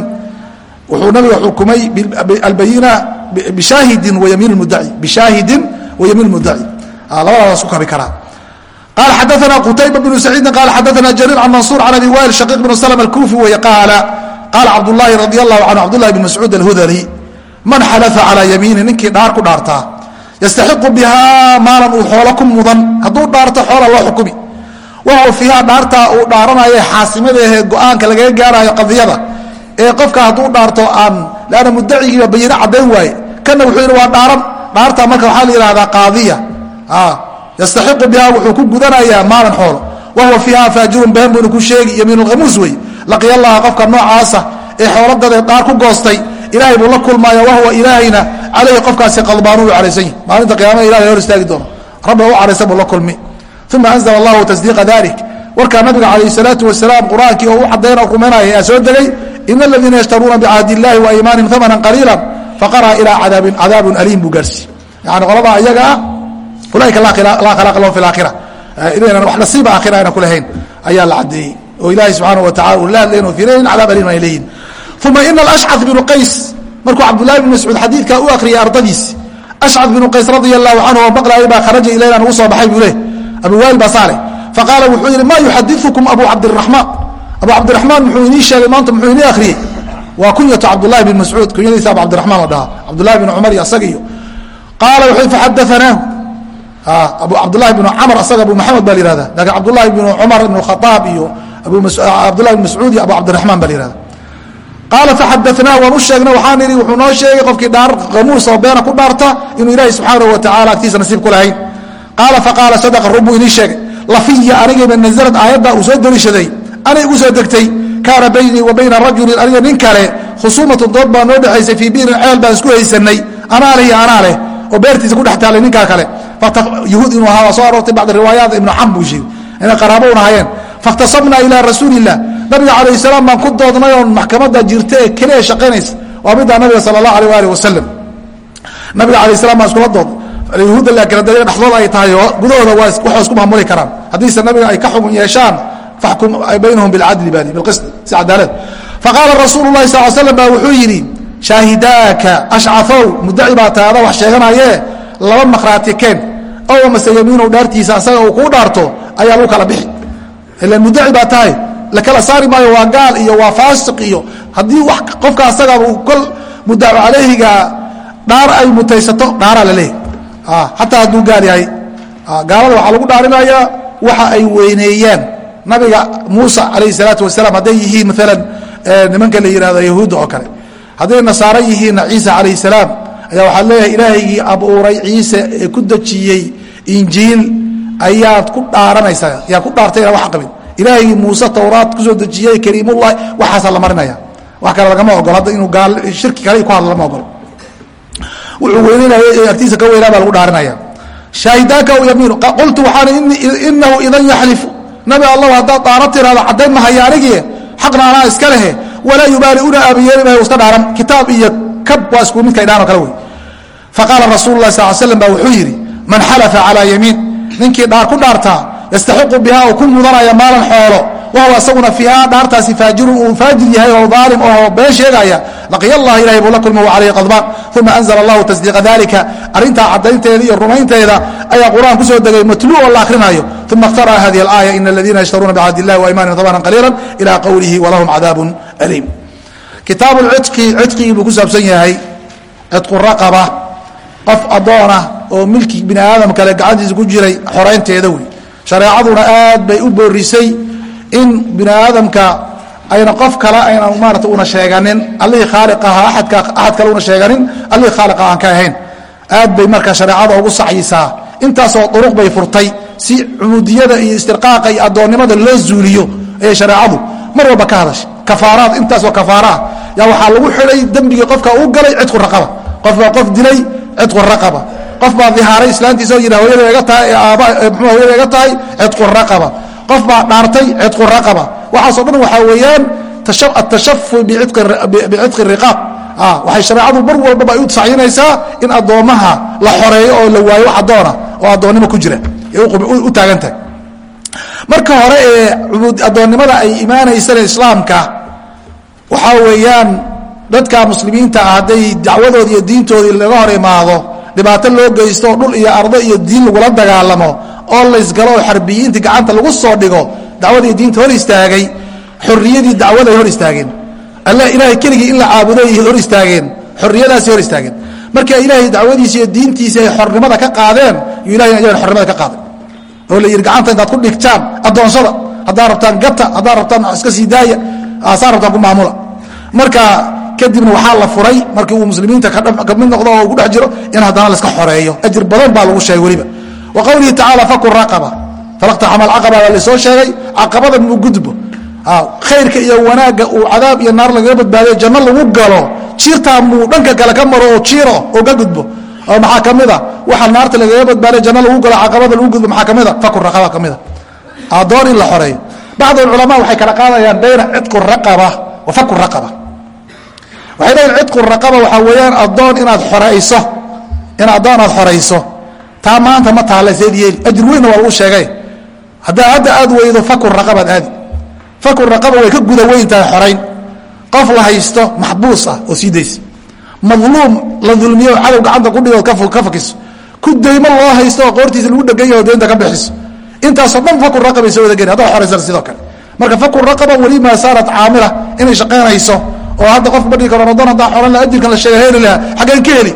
wuxuu nabiga xukumay albayina bishaahidin wayamiin mudaci bishaahidin wayamiin mudaci labadaas isku kabi karaan qal xadaana qutayba bnu saciidin qal xadaana jariir can mansuur can abi wail shaqiiq bn slm alkufi wey qaala qaala cabdulahi radi allahu canhu cabdullahi bn mascuud alhudali man xalaa calaa yamiini ninkii dhaar ku dhaartaa yastaxiqu bihaa maalan uu xoolo ku mudan hadduu dhaarto xoola loo xukumi wahu fiiha dhaartaa uu dhaaranayo xaasimadaahe go'aanka lagaga gaarayo qadiyada ee qofka hadduu dhaarto aan lanna mudacigiiba bayino caddayn waaye kana wuxuu yidhi waa dhaaran dhaartaa marka waxaa la yihahdaa qaadiya yastaxiqu biha wuxuu ku gudanayaa maalan xoolo. Wahuwa fiiha faajirun been buynu ku sheegi yamiinulkhamuus wey laqiya allaha qofka noocaasa ee xooladadeed dhaar ku goostay ilaahay buu la kulmaaya wahuwa ilaahayna calayhi qofkaasi qadbaanuu caraysan yahi maalinta qiyamada ilahay hor istaagi doono. Rabbiga u caraysan buu la kulmi. Uma anzla allahu tasdiiqa dalik warkaa nabiga calayh salaatu wasalaam qur'aankii oo u cadayna rumaynaya ayaa soo degay ina aladiina yashtaruuna bicahdi illahi wa iimaanihim amanan qaliila faqara ilaa cadaabin cadaabun aliim buu gaarsiiye yani qoladaa iyaga ah ulaaika laa khalaaqa lahum fi laakhira inaynan wax nasiiba aakhira ayna ku lahayn ayaa la caddeeyey oo ilaahay subxaana wa tacala uu la hadlayn oo fiilayn cadaab aliim ay leeyihiin uma ina alashcad binu qays markuu cabdullahi bn mascuud xadiidkaa u akhriyay ardadiisi ashcad binu qays radia allahu canhu oo maqlaayay baa kharaja ilayna nagu soo baxay buu leh abu wail baa saale faqaala wuxuu yidhi maa yuxadiukum abu cabdiraxmaan abu cabdiraxmaan muxuu inii sheegay maanta muxuu inii akhriyey waa kunyatu cabdullahi bin mascuud kunyadiisa abu cabdiraxmaan la dhahaa. Cabdullahi bin cumar iyo asaga iyo. Qaala wuxuu faxadaanaahu cabdulahi bn camr asaga abu maxamed baa la yihahda laakiin cabdulahi bn cumar ibn khaaab iyo cabdulahi bn mascuud iyo abu cabdiraxmaan ba la yihahda qaala faxadaanah waan u sheegna waxaan idhi wuxuu noo sheegay qofkii qamuus oo beena ku dhaarta inuu ilaahi subxaanahu wa tacala agtiisa nasiib ku lahayn. Qaala faqaala sadaqa run buu inii sheegay. Lafiya anigayba nazalad aayadda uu soo deliishaday. Anay igu soo degtay. Kaana baynii wa bayna rajulin aniga nin kale. Khusuumatun dood baa noo dhexaysay fii biirin ceel baan isku haysanay. Anaa leh iyo anaa leh oo beertiisa ku dhex taalay ninkaa kale. Yahuud inuu ahaa waa soo aroortay bacd riwaayaat ibnu cam buu sheegay. Inay qaraabo un ahayeen fakhtasabnaa ilaa rasuulilah nabiga calayh salaam baan ku doodnay oon maxkamadda jirta ee keliya shaqaynaysa. Waa middaa nabiga sala allah aleh waali wasalam nabiga calayh salam baan iskula doodnay yahuudda laakiin hadda iyaga dhexdooda ay tahay oo gudahooda waa waxay isku maamuli karaan. Haddiise nabiga ay ka xugun yeeshaan faxkum baynahum bilcadli bali bilqist si cadaalad. Faqaala rasuulu llahi sal slam baa wuxuu yidhi shaahidaaka ashcafow mudaci baa taada wax sheeganaye laba makhraati keen ow mase yamiinow dhaartiisa asaga uu kuu dhaarto ayaa lagu kala bixi. Ilan mudaci baa tahay la kala saari maayo waa gaal iyo waa faasiq iyo haddii wax qofka asaga kol mudacu calayhiga dhaar ay mutaysato dhaaraa la leeyahy xataa hadduu gaal yahay. Gaalada waxaa lagu dhaarinayaa waxa ay weyneeyeen nabiga muusa calayhi salaatu wasalaam hadday yihiin maalan nimanka la yihahdo yahuudda oo kale hadday nasaaro yihiinna ciisa calayhi salaam ayaa waxaa leeyahay ilaahaygii abuuray ciise ee ku dejiyey injiil ayaad ku dhaaranaysaa yaa ku dhaartay inaan wax qabin. Ilaahigii muuse towraad ku soo dejiyey kariimullahi waxaasaa la marinaya. Wax kale lagama ogolo hadda inuu shirki kale ku hadlo lama ogolo wuxuu weynanaya agtiisa ka weynaa baa lagu dhaarinaya shaahidaaka u yamiinu qultu waxaan inahu idan yaxlifu. Nabi allahu haddaad dhaaro tiraado caddayn mahaya anigie xaqna anaa iska lehe walaa yubaali una aabiyeeli maayo iska dhaaran. Kitaab iyo kab waa isku midkay dhaan oo kale wey faqaala rasuulu lah sal slam baa wuxuu yidhi man xalafa calaa yamiin ninkii dhaar ku dhaartaa yastaxiqu biha oo ku mudanaya maalan xoolo wahuwa isaguna fiiha dhaartaasi faajirun uu faajir yahay oo aalim oo been sheegaya. Laqiya allah ilahay buu la kulma wa calayhi qadbaan uma anzla allahu tasdiiqa dalika arrintaa caddaynteeda iyo rumaynteeda ayaa qur'aan ku soo degay matlu oo la akhrinayo uma اkhtar'a hadihi اlaaya in aladiina yashtaruuna bicahd illahi waimanin damanan qaliila ila qowlihi walahum cadaabun aliim kitaabu cidqi cidqigii buu ku saabsan yahay cidqu raqaba qof addoona oo milki bini aadam kale gacantiisa ku jiray xoraynteeda wey shareecaduna aad bay u boorisay in bini aadamka ayna qof kale ayna maarata una sheeganin allihii khaaliqaha aadka axad kale una sheeganin allihii khaaliqa aan ka ahayn. Aad bay marka shareecada ugu sacyisaa intaasoo duruq bay furtay. Si cumuudiyada iyo istirqaaqa iyo addoonnimada loo zuuliyo ayay shareecadu mar walba ka hadashay kafaaraad intaasoo kafaaraah yaa waxaa lagu xidhay dembigii qofka uu galay cidqu raqaba. Qof baa qof dilay cidqu raqaba. Qof baa dihaaray islaantiisa oo yidhi hooyada iga tahay aaba mxuu hooyada iga tahay cidqu raqaba qof baa dhaartay cidqu raqaba waxaaso dhan waxaa weeyaan atashafu bicitqi riqaab waxay shareecadu mar walbaba ay u sacyinaysaa in addoommaha la xoreeyo oo la waayo wax addoona oo addoonnimo ku jira u taagan tahay marka hore ee addoonnimada ay imaanaysana islaamka waxaa weeyaan dadka muslimiinta ah hadday dacwadoodi iyo diintoodii laga hor imaado dhibaato loo geysto dhul iyo ardo iyo diin lagula dagaalamo oo laysgalo oo xarbiyiintii gacanta lagu soo dhigo dacwadii diinta hor istaagay xorriyadii dacwaday hor istaageen. Alla ilaahay keligii in la caabuday hor istaageen xorriyadaasi hor istaageen. Marka ilaahay dacwadiisi iyo diintiisi ay xornimada ka qaadeen yu ilahay ayagan xornimada ka qaaday. Oo la yidhi gacanta intaad ku dhigtaan addoonsada haddaad rabtaan gata haddaad rabtaan iska sii daaya saa rabtaan ku maamula. Marka kadibna waxaa la furay markii uu muslimiinta ka mid noqdo oo ku dhex jiro in haddana laska xoreeyo. Ajir badan baa lagu sheegay weliba wa qowlihi tacaala fakun raqaba. Falaqtaxama alcaqaba baa la soo sheegay caqabada muu gudbo. Khayrka iyo wanaagga uu cadaab iyo naar lagaga badbaadiyo janno lagu galo jiirtaa muu dhanka kale ka maro oo jiiro oo ka gudbo. Oo maxaa ka mida waxa naarta lagaga badbaadiyo janno lagu galo caqabada lagu gudbo maxaa ka mida fakun raqaba ka mida addoon in la xoreeyo bacd alculamaa waxay kala qaadayaan bayna cidqu raqaba wa fakun raqaba. Waxay leeyiin cidqu raqaba waxaa weeyaan addoon inaad xorayso. In addoon aad xorayso taa maanta ma taalla seed yeeli. Ajir weynna waa lagu sheegay. Haddaa hadda aad weydo fakun raqabaad aadi. Fakun raqaba way ka guda weyn tahay xorayn qof la haysto maxbuus ah oo sii daysa. Madluum la dulmiyo cadow gacanta ku dhigood ka fakiso. Ku daymo loo haysto oo qoortiisa lagu dhegan yaho deynta ka bixiso. Intaasoo dhan fakun raqabay soo wada geli haddaad xoraysana sidoo kale. Marka fakun raqaba weli maa saarat caamila inay shaqaynayso oo hadda qofka ma dhigi karo ramadan haddaan xoran laha ajirkan la sheega heli lahaa xaggeen ka heli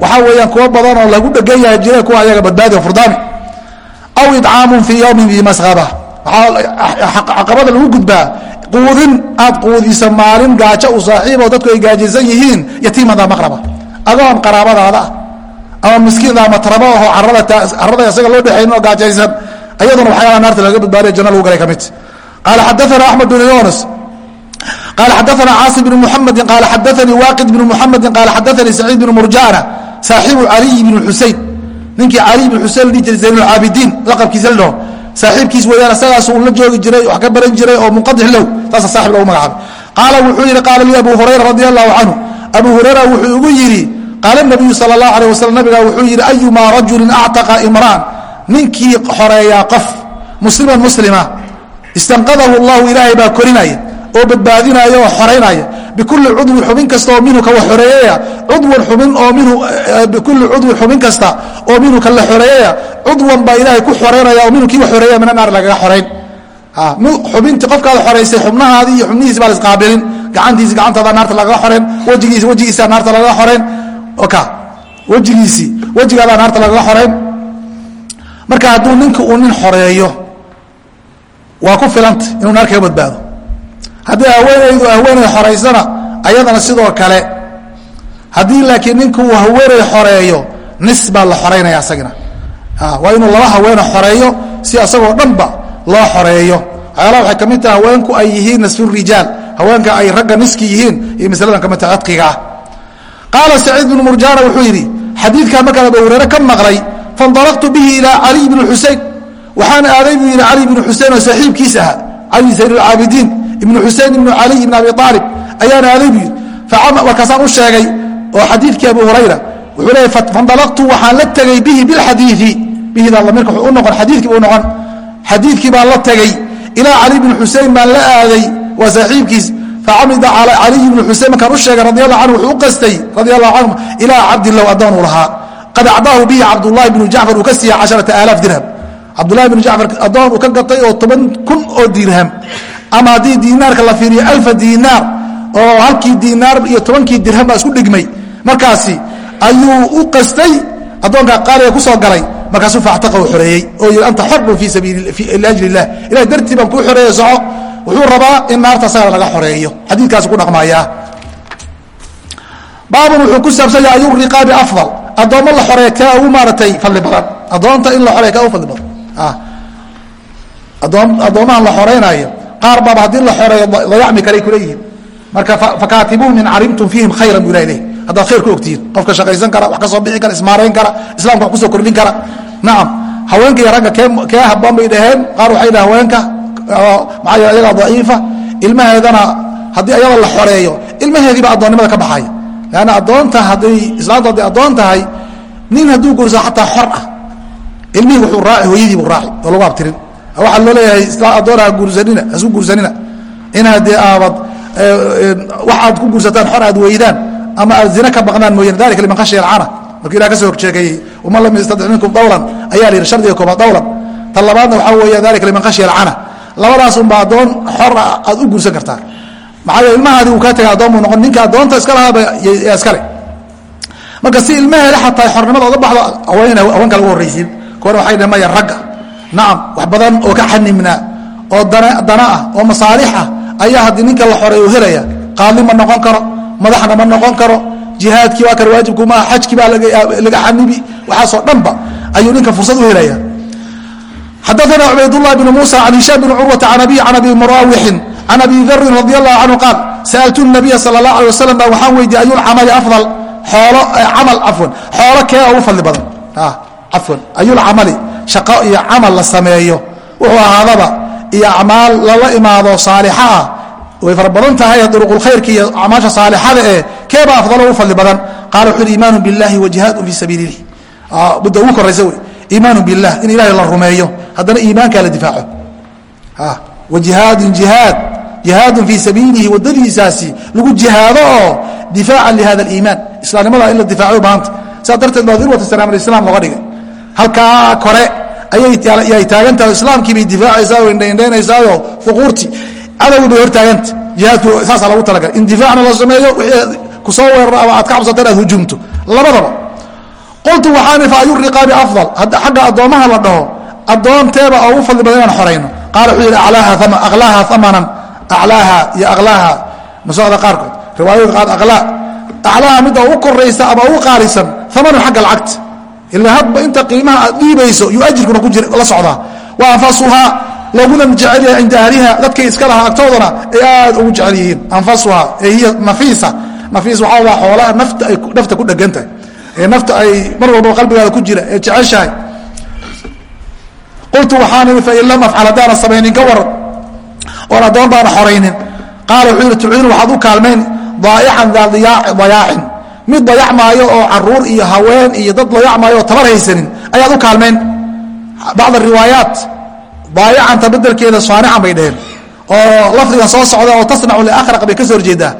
waxaa weeyaan kuwo badan oo lagu dhegan yahay jire kuwa ayaga badbaadi oo furdaami aw idcaamun fii yowmin bi masqaba waxaa caqabada lagu gudbaa. Quudin aad quudisa maalin gaajo u saaxiib oo dadku ay gaajaysan yihiin yatiimada maqraba. Adoon qaraabadaada. Ah ama miskiinda ama tarabo aho carada isaga loo dhexayn oo gaajaysan. Ayaduna waxyaala naarta laga badbaadiya janna lagu galay ka mid. Qaala xadaana axmed bn yunus qaala xadaana caasim bn muxamedi qaala xadaanii waaqid bn muxamedi qaala xadaanii saciid bn murjana saaxibu caliy bn xusein ninkii caliy bn xusein dhihi jiray zaynulcaabidiin laqabkiisa la dhaho. Saaxiibkiis weyaan isagaas uu la joogi jiray wax ka baran jiray oo munqadix low saasa saaxib logu magacaabay. Qaala wuxuu yidhi qaala lii abu hurayra radi allahu canhu abu hurayra wuxuu igu yidhi qaala nabiyu sala allahu alيh waslm nabiga wuxuu yidhi ayumaa rajulin actaqa imraan? Ninkii xoreeyaa qof musliman muslima istanqadahu llahu ilaahay baa korinaya oo badbaadinaya oo xoraynaya bikulli cudwin xubin kasta oo minhu kawa xoreeyaya cudwan xubin oo minhu bikulli cudwin xubin kasta oo minhu kala xoreeyaya cudwan baa ilaahay ku xoreynaya oo minhu kiiwa xoreeya mina naar lagaga xorayn xubintii qofkaada xoraysay xubnahaadii iyo xubnihiisi baa la gacantiisi gacantaada naarta lagaga xorayn wejigiisi wejigiisa naarta lagaga xorayn wejigiisii wejigaadaa naarta lagaga xorayn marka hadduu ninka uu nin xoreeyo waa ku filanta inuu naar badbaado haddii haweenaydu haweeney xoraysana ayadana sidoo kale. Haddii laakiin ninka uu haweeney xoreeyo nis baa la xoraynaya asagina waa inuu laba haweena xoreeyo si asagoo dhanba loo xoreeyo. Waxyaalaha waxay ka mid taha haweenku ay yihiin nisfurijaal haweenka ay ragga niski yihiin iyo masaladan ka mid taha adqiga ah. Qaala saciid bnu murjaana wuxuu yidhi xadiidkaa markaan abu hureyre ka maqlay faindalaqtu bihi ilaa caliy bni xusein waxaan aaday buu yidhi cali bnu xusein oo saaxiibkiis ahaa cali sayd alcaabidiin ibnu xusein ibnu caliy ibn abi aalib ayaan aaday buu yidhi markaasaan u sheegay oo xadiidkii abu hurayra wuxuu leeya faindalaqtu waxaan la tegey bihi bilxadiii bihidaa lamirka wuxuu u noqon xadiidkii buu noqon. Xadiidkii baan la tegey ilaa cali bni xusein baan la aaday waa saaxiibkiis facamida caliy bnu xusein markaan u sheegay radi allahu canhu wuxuu u qastay radi allahu canhu ilaa cabdilow addoon uu lahaa. Qad acdaahu bihi cabdullahi bnu jacfar uu ka siiya casharata aalaaf dirham. Cabdullahi bnu jacfar addoon uu ka gatay oo toban kun oo dirham ama haddii diinaarka la fiiriyo alfa diinaar oo halkii diinaar iyo tobankii dirham baa isku dhigmay markaasi ayuu u qastay addoonkaa qaaliga ku soo galay markaasuu factaqa u xoreeyey oo yidhi anta xorun fii liajli illah. Ilahay dartii baan kuu xoreeye soco wuxuu rabaa in naarta asaga laga xoreeyo. Xadiikaasu ku dhaqmayaa baabun wuxuu ku saabsan yahay ayu riqaabi afdal. Addoommo la xoreeya kaa ugu maaratay fadli badan. Addoonta in la xoreeya kaa ugu fadli badan. Addoommahan la xoreynaayo qaar baaba haddii la xoreeyo layacmi karay kuleeyihiin marka fakaatibuuhum in calimtum fiihim khayran bu ilah leh haddaad khayr ku ogtihiin. Qofka shaqaysan kara wax ka soo bixi kara ismaarayn kara islamka wax ku soo kordhin kara. Nacam haweenka iyo ragga kee habboon bay dhaheen. Qaar waxay dhahen haweenka maxaa yeele ayagaa daciifa. Ilmaheedana haddii ayada la xoreeyo ilmaheediiba addoonnimada ka baxaya. Leanna addoonta hadday islaamtu hadday addoon tahay nin hadduu guursado xataa xor ah. Ilmihii wuxuu raaci hooyadii buu raaci oo lagu abtirin waxaa loo leeyahay addoon ha guursanina hasu guursanina. Inaad dee aabad waxaad ku guursataan xor aad weydaan ama aad zina ka baqdaan mooyane dalika liman khashya alcana markuu ilah ka soo horjeekeeyey waman lam yastadic minkum dawlan ayaa la yidhi shardiga koobaad dawlan. Tan labaadna waxaa weeya dalika liman khashya alcana labadaas unba addoon xor aad u guursan kartaa. Maxaa yeele ilmahaadi uu kaa tegay addoon buu noqon ninka addoonta iska lahaaba yaa iskale marka si ilmaheeda xataa xornimada oga baxdo haweenka lagu horraysiin. Kuwana waxay dhaheen maya ragga nacam wax badan oo ka xanimnaa oo dana ah oo masaalix ah ayaa haddii ninka la xoreeyo helaya qaadli ma noqon karo madaxna ma noqon karo jihaadkii waa kan waajibkumaa xajkii baa laga xanibi waxaasoo dhanba ayuu ninka fursad u helaya xadaana cubaydاlah bn musa can hishaam bn curwata an abi can abi murawixin can abi darin radi allahu canhu qaal sa'altu nabiya sal اlah alيه wasalam baa waxaan weydiye ayulcamali afdal xoolo camal cafwan xoolo kee ugu fadli badan cafwan ayulcamali shaqo iyo camal la sameeyo wuxuu ahaadaba iyo acmaal lala imaado saalixa ah. Way fara badan tahay duruqulkhayrka iyo acmaasha saalixada ee keebaa afdalo ugu fadli badan. Qaala wuxu uhi iimaanu biاllahi wa jihaadun fii sabiilihi. Mudda ugu koraysa wey. Iimaanu biاllah in ilahay la rumeeyo haddana iimaankaa la difaaco. Wa jihaadun jihaad jihaadun fii sabiilihi waddadiisaasi lagu jihaado oo difaacan lihada aliimaan islaamnimada in la difaaco baahanta sidaa darteed baa dirwat salaam alislam looga dhigay halkaa kore ayay taagan tahay islaamkii bay difaacaysaa o indhaindhaynaysaayoo fuquurtii. Cadowgii bay hor taaganta jihaadku saasaa lagu talagalay. In difaacna la sameeyo wixii ku soo weeraro ama aad ka cabsato inaad hujuumto labadaba. Qultu waxaan fa ayu riqaabi afdal. Xagga addoommaha la dhaho addoonteeba oo ugu fadli badan inaan xorayno. Qaala wuxuu yidhi aqlaaha amanan aclaaha iyo aqlaaha. Nusakda qaarkood. Riwaayada qaar aqlaa. Aclaaha midda ugu koraysa ama ugu qaalisan amanan xagga lacagta ilaa hadba inta qiimaha aad dhiibayso yuu ajirkuna ku la socdaa. Wa anfasuhaa looguna jecel yahay cinda ahliha dadkay iska lahaa agtoodana ay aad ugu jecel yihiin. Anfasuhaa ee hiya nafiisa. Nafiis waxaa wadaa xoolaha nafta ay nafta ku dhegan tahay. Ee nafta ay mar walbaba qalbigaada ku jira ee jeceshahay. Qultu waxaan ii fain lam afcal haddaana samaynin ka waran oon addoon baana xoraynin. Qaala wuxuu yidhi tuciinu waxaad u kaalmayn. Daa'ican daa dayaacin mid dayacmaayo oo carruur iyo haween iyo dad dayacmaayo oo tabar haysanin ayaad u kaalmayn bacd riwaayaat daayacanta bedelkeeda saanican bay dheheen oo lafdigan soo socda oo tasnacu liakhraq bay ka soo horjeedaa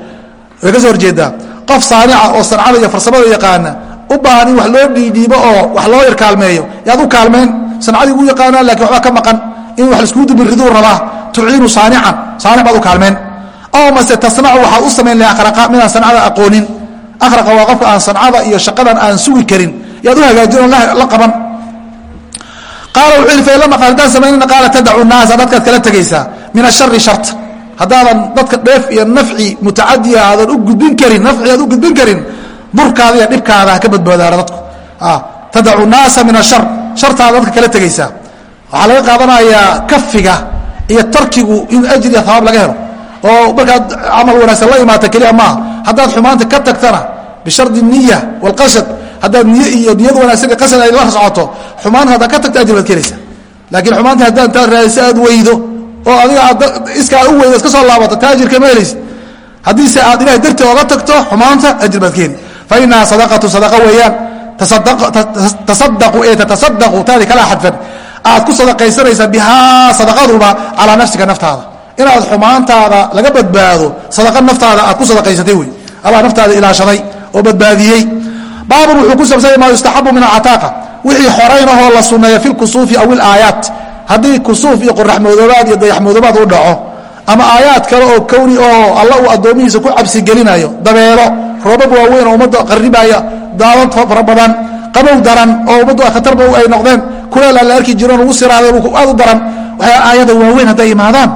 way ka soo horjeedaa. Qof saanica oo sancada iyo farsamada yaqaana u baahan in wax loo dhiidhiibo oo wax loo yar kaalmeeyo yaad u kaalmayn sancadii u yaqaanaa laakiin waxba ka maqan in wax laiskugu dubiriduu rabaa. Tuciinu saanican saanic baad u kaalmayn aw mase tasnacu waxaad u samayn liakhraqa midaan sancada aqoonin akhraqa waa qofka aan sancada iyo shaqadan aan sugi karin yaad u hagaajin oo la qaban qaala wuxuu yidhi fain lam haddaan samaynayna qaala tadacu naasa dadkaad kala tegaysaa min ashari sharta haddaadan dadka dheef iyo nafci mutacadiya aadan u gudbin karin nafci aad u gudbin karin burkaada iyo dhibkaada ha ka badboodaana dadku tadacu naasa min ashar shartaada dadka kala tegaysaa waxaa laga qaadanayaa kafiga iyo tarkigu in ajri iyo hawaab laga helo oo markaad camal wanaagsan la imaata keliya maaha. Haddaad xumaanta ka tagtana bishardi niya wاlqasad haddaad niy iyo niyad wanaagsan qasad ay la socoto xumaanta haddaad ka tagto ajri baad ka helaysaa laakiin xumaanta haddaad intaad raadisa aad weydo oo adiga iskaa u weydo iska soo laabato taa ajirka ma helaysa haddiise aad ilahay darteed oga tagto xumaanta ajir baad ka heli fa inahaa sadaqatu sadaqa weeyaan. Tasadaqu ee tatasadaqu taadi kala xadfan. Aad ku sadaqaysanaysa bihaa sadaqaduba calaa nafsika naftaada inaad xumaantaada laga badbaado sadaqa naftaada aad ku sadaqaysatay wey allah naftaada ilaashaday oo badbaadiyey. Baabun wuxuu ku saabsanya maa yustaxabu min acataaqa wixii xoraynahoo la sunneeya fi lkusuufi aw ilaayaat haddii kusuuf iyo qoraxmoodobaad iyo dayaxmoodobaad u dhaco ama aayaad kale oo kowni oo alla uu addoomihiisa ku cabsigelinayo dabeelo roobab waaweyn oo ummadda qarribaya daadad fara badan qabow daran oo ummaddu khatarba ay noqdeen kuleela la arki jiroon ugu siraadeen aad u daran waxaa aayada waaweyn hadday imaadaan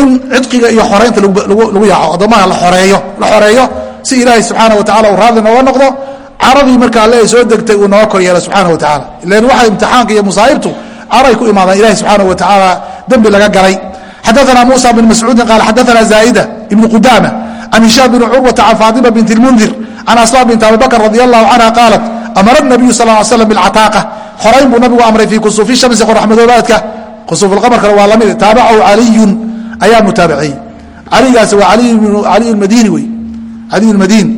in cidqiga iyo xoraynta lagu yaaco addoomaha la oreeyo la xoreeyo si ilaahay subxaana wa tacala uu raadli nooga noqdo caradii marka alle soo degtay uu nooga kor yeela subxaana wa tacaala. Ilan waxa imtixaanka iyo musaa'ibtu caray ku imaadaan ilahi subxaana wa tacaala dembi laga galay. Xadaana musa bn mascuudin qaal xadaana zaa'ida ibnu qudaama can hishaam bn curwata can faatima bint اlmundir can asma bint abi bakr radi allahu canha qaalat amara nabiyu sal l slam bilcataaqa xorayn buu nabigu amray fii kusuufi shamsi qoraxmadoobaadka kusuufulqamarkana waa la mid taabacahu caliyun ayaa mutaabiciyey caligaasi waa caliy madini wey. Caliy madini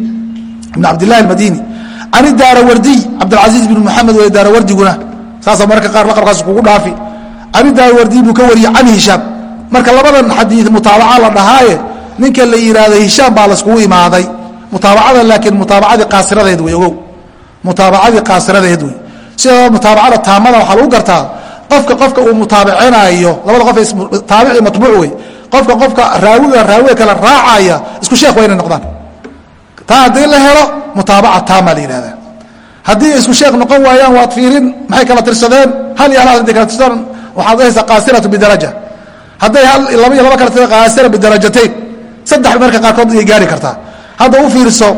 ibn cabdillahi almadini. Can idaarawardiy cabdilcasiiz bn muxamed wey daarawardiguna. Saasa mararka qaar laqabkaas kugu dhaafi. Can idaarawardiy buu ka wariyey can hishaam marka labadan xadii mutaabaca la dhahaaye ninka la yidhaahdo hishaam baa laiskugu imaaday. Mutaabacada laakiin mutaabacadii qaasiradeed wey ogow. Mutaabacadii qaasiradeed wey. Sidoo mutaabacada taamada waxaa lagu gartaa qofka qofka uu mutaabacinayo labada qof taabici matbuuc wey qofka qofka raawiga raawiga kale raacaya isku sheekh waa inay noqdaan. Taa haddii la helo mutaabaca taama la yihahda haddii isku sheekh noqon waayaan waad fiirin maxay kala tirsadeen? Hal iyo hal kala tirsadaan waxaad haysaa qaasiratu bidaraja. Hadday hal laba iyo laba kala tirsa qaasira bidarajatayn saddex marka qaarkood ayay gaari kartaa. Hadda u fiirso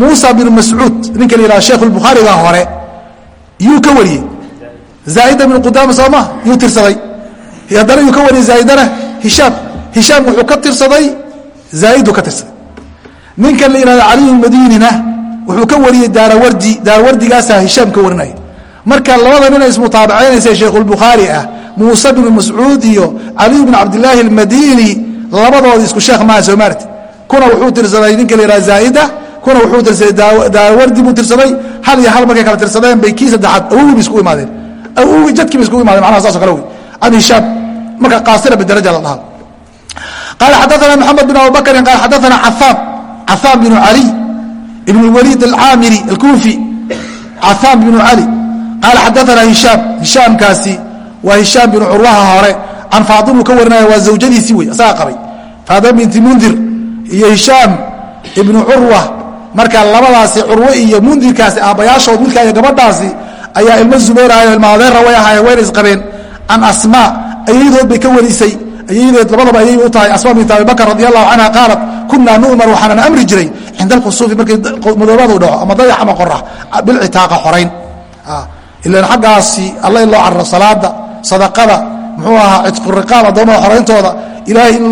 muusa bin mascuud ninka la yihahdo sheekh lbukhaariga hore yuu ka wariyey. Zaaida bn qudaama soo ma? Yuu tirsaday. Haddana yuu ka wariyey zaaidana hishaam hishaam wuxuu ka tirsaday zaaiduu ka tirsaday. Ninkan la yihahdo caliy madinina wuxuu ka wariyey daarawardi daarawardigaasaa hishaam ka warinaya marka labada nina ismutaabacaynaysa sheekhuulbukhaari ah muuse bnu mascuud iyo caliy bn cabdilaahi almadini labadoodi isku sheekh maaha soo maarti kuna wuxuu tirsaday ninka la yihahdo zaaida kuna wuxuu tirsaday daarawardi buu tirsaday hal iyo hal markay kala tirsadeen bay kii saddexaad awowgi ba isku imaadeen. Awowgi jadkii ba isku imaadeen macnaha saas o kale wey. Can hishaam marka qaasira bidaraja la dhaha qaala xadaana moxamed bin abubakrin qaal xadaana cafaam cafaam binu cali ibn اwaliid alcaamiri alkuufi cafaam binu cali qaala xadaana hishaam hishaamkaasi waa hishaam binu curwaha hore can faadimuu ka warinaya waa zawjadiisii wey asagaa qabay faadima binti mundir iyo hishaam ibnu curwa marka labadaasi curwe iyo mundirkaasi aabbayaashood wiilkaa iyo gabadhaasi ayaa ilmo zubayrahayo ilma adeera way ahaayeen wayna isqabeen can asmaa ayadood bay ka warisay ayadeed labadaba ayay u tahay. Asma bint abi bakr radi allahu canha qaalat kunaa nu'mar waxaanan amri jiray. Cinda alkhusuufi markii madoobaadu dhaco ama dayax ama qorax bilcitaaqa xorayn ilan xaggaasi alla in loo cararo salaada sadaqada muxuu ahaa cidquriqaab addoommada xorayntooda ilaahay in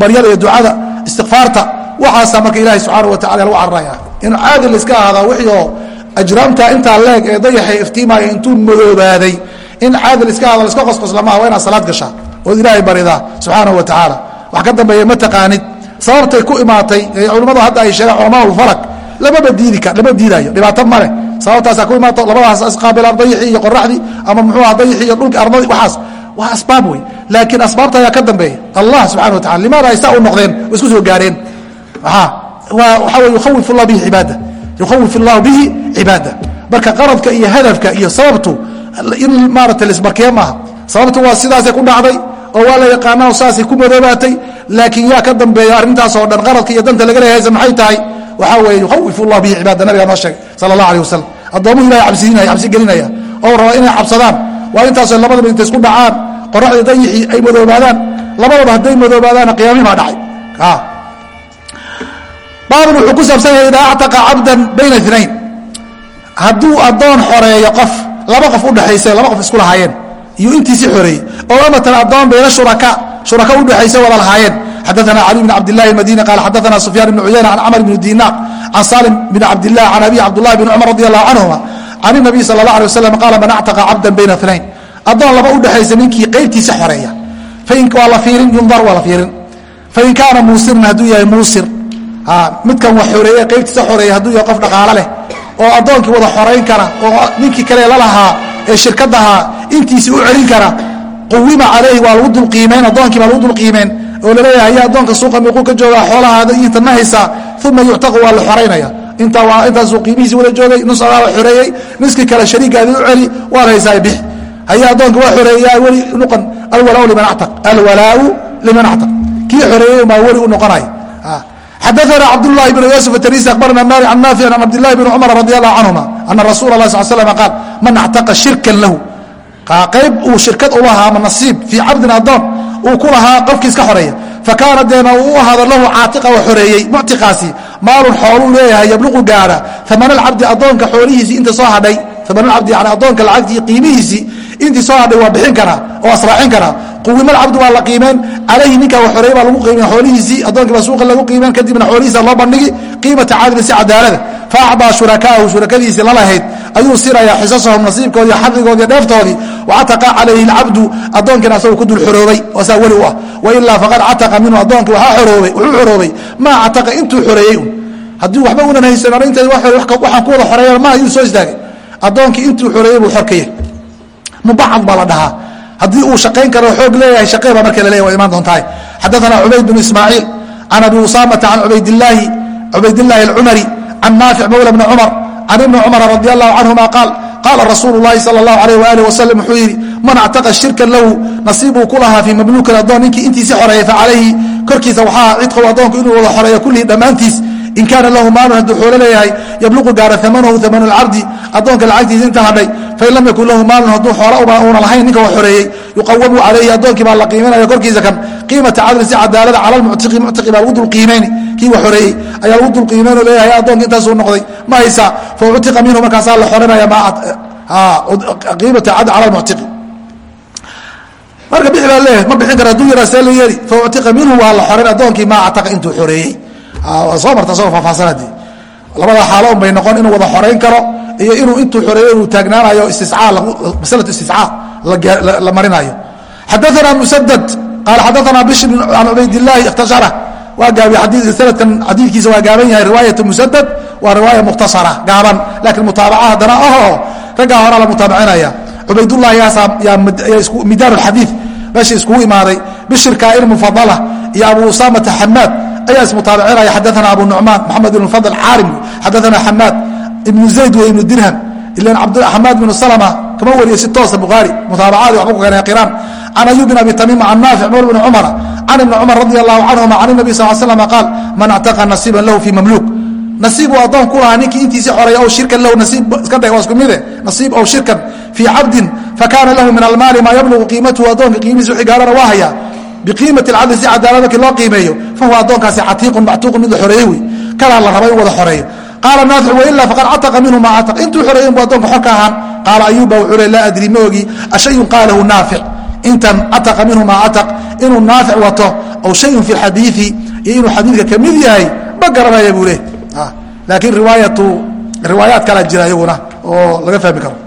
baryada iyo ducada istikfaarta waxaasaa marka ilahay subxaana wa tacala lagu cararaya. In caadi layska ahaadaa wixii oo ajraamta intaa leeg ee dayaxay iftiimaya intuu madoobaaday in caadi layska ahada laska qosqoslamaha waa inaad salaad gashaa ood ilaahay baridaa subxaanahu wa tacaala wax ka dambeeya ma taqaanid. Sababtay ku imaatay ee culimmadu hadda ay sheegaan culamaa ulfalak lamaba diidi ka lama diidaayo. Dhibaato male sababtaasaa ku imaato labadaas isqaabilaan dayixii iyo qoraxdii ama muxuu aha dayixii iyo dhulkii armadii waxaas waa asbaab wey laakiin asbaabta ayaa ka dambeeya. Allah subxana wa tacala limaada ay saa u noqdeen way isku soo gaareen waxaa wey yukhawif allah bihi cibaada. Yukhawif allahu bihi cibaada. Marka qaradka iyo hadafka iyo sababtu in maarata lisbarkee maaha. Sababtu waa sidaasay ku dhacday oo waa la yaqaana oo saasay ku madoobaatay laakiin yaa ka dambeeya arrintaas oo dhan qaradka iyo danta laga leehaysa maxay tahay? Waxaa weeye yukhawif allah bihi cibaada nabigaa noo sheegay sala allah alih wasalam addoomuhu ilahay cabsiinaya cabsi gelinaya oo rabaa inay cabsadaan. Waa intaasoo labadaba intay isku dhacaan qoraxdii dayixii ay madoobaadaan. Labadaba hadday madoobaadaana qiyaamihi baa dhacay. Baabun wuxuu ku saabsan yahay idaa actaqa cabdan bayna inayn hadduu addoon xoreeyo qof laba qof udhexaysa laba qof isku lahaayeen iyo intiisii xoreeyey oo amatan addoon bayna shuraka. Shuraka udhexaysa wada lahaayeen. Xadaana cali bn cabdilahi madini qaal xadaana sufyaan bn cuyayna can camr bn diinaar can salim bn cabdilah can abi cabdulahi bn cumar radi allahu canhuma can nabiy sal la alay waslam qaala man actaqa cabdan bayna inayn addoon laba udhexaysa ninkii qaybtiisa xoreeya. Waa la fiirin yundar waa la fiirin. Fain kaana muusiran hadduu yahay muusir. Midkan wax xoreeye qaybtiisa xoreeya hadduu yahay qof dhaqaalo leh oo addoonkii wada xorayn kara oo ninkii kale lalahaa ee shirkadahaa intiisi u celin kara quwima calayhi waa lagu dulqiimeyn addoonkii baa lagu dulqiimeyn oo la leeyahay ya addoonka suuqa miiquu ka joogaa xoolahaada iyo inta ma haysaa uma yuctaqu waa la xoraynaya intaasuu qiimihiisi wada joogay nusagaa la xoreeyey niskii kale shariigaadi u celi waad haysaa bix haya addoonka waa xoreeyaa weli noqon alwalaau liman actaq alwalaau liman actaq. Kii xoreeyey maa weli u noqonaya xadaana cabdulahi bn yusuf atrisi abarna mali can naafic an cabdilahi bn cumar radi allahu canhuma ana rasuula lah sal slam qaal man actaqa shirkan lahu qayb uu shirkad u lahaa ama nasiib fii cabdin addoon uu ku lahaa qofkii iska xoreeya fakaana deena uu u lahu caatiqa oo xoreeyey muctiqaasi maalun xooluu leeyahay yabluqu gaara amanalcabdi addoonka xoolihiisii inta soo hadhay amanalcabdi yani addoonka lacagtii qiimihiisii intii soo hadhay waa bixin karaa oo asraacin karaa. Quwimalcabdu waa la qiimeen calayhi ninkaa wa xoreey baa lagu qiimen xoolihiisii addoonkii baa suuqa lagu qiimeen kadibna xoolihiisa loo bandhigi qiimata caadili si cadaalada fa acdaa shurakaahu shurakadiisii lalahayd ayuu sinayaa xisasahum nasiibkoodii xadigoodii dheeftoodii wacataqa calayhi alcabdu addoonkiina asagoo ku dul xoroobay oo saa weli u ah. Wailaa faqad cataqa minhu addoonki wuxuu xoroobay maa cataqa intuu xoreeyey haddii waxba unan haysan inteed waxaan ku wada xoreeya ma ayuu soo istaagay addoonkii intuu xoreeyey buu xorkaya mubacad baa la dhahaa. Haddii uu shaqayn karo xoog leeyahay shaqee baa marka laleeya waa imaan doontahay. Xadaana cubayd bnu ismaaciil can abi usaamata can ubaydilaahi cubaydillaahi alcumari can naafic mawla bni cumar can ibni cumara radi allahu canhuma qaal qaala rasuulu lahi sal اllahu alayh waalih wasalam wuxuu yidhi man actaqa shirkan lahu nasiibuu ku lahaa fii mamluukin addoon ninkii intiisi xoreeyay facalayhi korkiisa waxaa cidqow addoonku inuu wada xoreeyo kullihi dhammaantiis in kaana lahu maalun hadduu xoolo leeyahay yabluqu gaara amanahu amanu lcabdi addoonka lacagtiisa inta hadhay fain lam yakun lahu maalun hadduu xoolo una lahayn ninka wa xoreeyey yuqawamu calayhi addoonkii baa la qiimanaya korkiisa kan qiimata cadlin si cadaalada cala lmuctiqi muctiqi baa lagu dulqiimayni kii wa xoreeyey ayaa lagu dulqiimayn oo leeyahay addoonka intaasuu noqday ma haysaa fa uctiqa minhu markaasaa la xoranaya qiimata cadl cala lmuctiqi marka bixi baa leeyahay ma bixin kara hadduu yaraa see la yeeli fa uctiqa minhu waa la xoran addoonkii maa actaqa intuu xoreeyey waa soo marta soo faahfaahsanadi labada xaalo un bay noqon inuu wada xorayn karo iyo inuu intuu xoreeyo inuu taagnaanayo maslatu istiscaa la marinayo. Xadaana musadad qaala xadaana bishr can cubaydillaahi ikhtasara. Waa gaabiy sanadkan xadiidkiisa waa gaaban yahay riwaayatu musadad waa riwaaya mukhtasara gaaban. Laakiin mutaabaca haddana aho raggaa horaa la mutaabacinaya. Cubaydullahi yaa midaan xadiid meesha iskugu imaaday. Bishirka in mufadala iyo abu usaamata xamaad ayaa ismutaabicinaya xadaana abu nucmaan maxamed ibn fadl caarim xadaana xamaad ibnu zayd wey ibnu dirham ilan xamaad bnu salma kama wariyo si toosa bukhaari mutaabacadii waxba ku keenay qiraan can ayub bin abi tamiima can naafic mawla bni cumara can ibni cumar radi allahu canhuma can nabi sal slam qaal man actaqa nasiiban lahu fi mamluuk. Nasiib uu addoon ku lahaa ninkii intiisii xoreeya ow shirkan lahu nasiib iska dheg waa isku mide nasiib ow shirkan fii cabdin fakaana lahu min almaali maa yablugu qiimatuhu addoonka qiimihiis wixii gaarana waa hayaa biqiimati alcadli si cadaalad markii loo qiimeeyo fahuwa addoonkaasi catiiqun mactuuqun mid la xoreeyey wey kalaa la raba in wada xoreeyo qaala naafic wailaa faqad cataqa minhu maa cataq intuu xoreeyen bu addoonka xor ka ahaan qaala ayuba wuxuu le laa adri ma ogi ashayun qaalahu naafic intan cataqa minhu maa cataq inuu naafic wato aw shayun fi lxadiidi iyo inuu xadiidka ka mid yahay ma garanaya buu leh laakiin riwaayatu riwaayaat kalaa jira iyaguna oo laga fahmi karo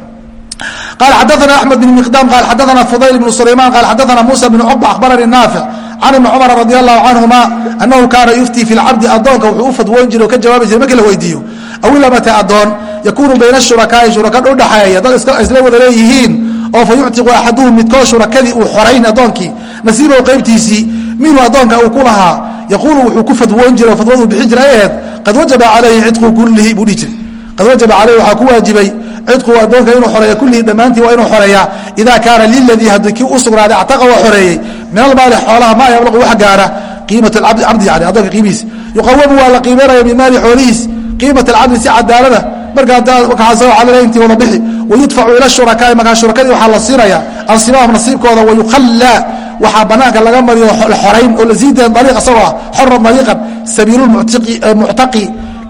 قال xdثna أحمد بن مقدام قال xdثna فضyل بن سليمان قال xdثna موسى بن cقبة أخبرني نافع عن بن cمر رضي الله عنهما أنه kاna يفتي في الcبد adoonka wuxuu u fadwoon jira oo ka jawaabi jira marki la weydiiyo awilabate adoon yakunu bayna الشhuركاaءi شhuرaka udhaxeeya dad isla wada leeyihiin oo fa yuctiqu axaduhum midkood shurakadii uu xorayn adoonkii nasiibahu qaybtiisii minhu adoonka uu ku lahaa yaquulu wuxuu ku fadwoon jira oo fadwaduu bixin jira ay aheed qad wajaba calayhi cidqu kulihi buu dhihi jiray qad wajaba calayhi waxaa ku waajibay cidqu adoonka inuu xoreeya kullihi dhammaantii waa inuu xoreeyaa. Idaa kaana liladii haddii kii u sugnaaday actaqa waa xoreeyey. Min almaali xoolaha maa yablaqu wax gaara qiimat cabdi yani adoonka qiimihiis. Yuqawamu waa la qiimeynaya min maali xoolihiis qiimat alcadli si cadaalada. Markaasoo calale intii wada bixi wayudfacu ila shurakaai markaa shurakadii waxaa la siinaya ansibaahum nasiibkooda wayukhallaa waxaa banaanka laga mariyo xorayn oo la sii dayn dariiq isagoo ah xoran dariiqan sabiilulmuctaqi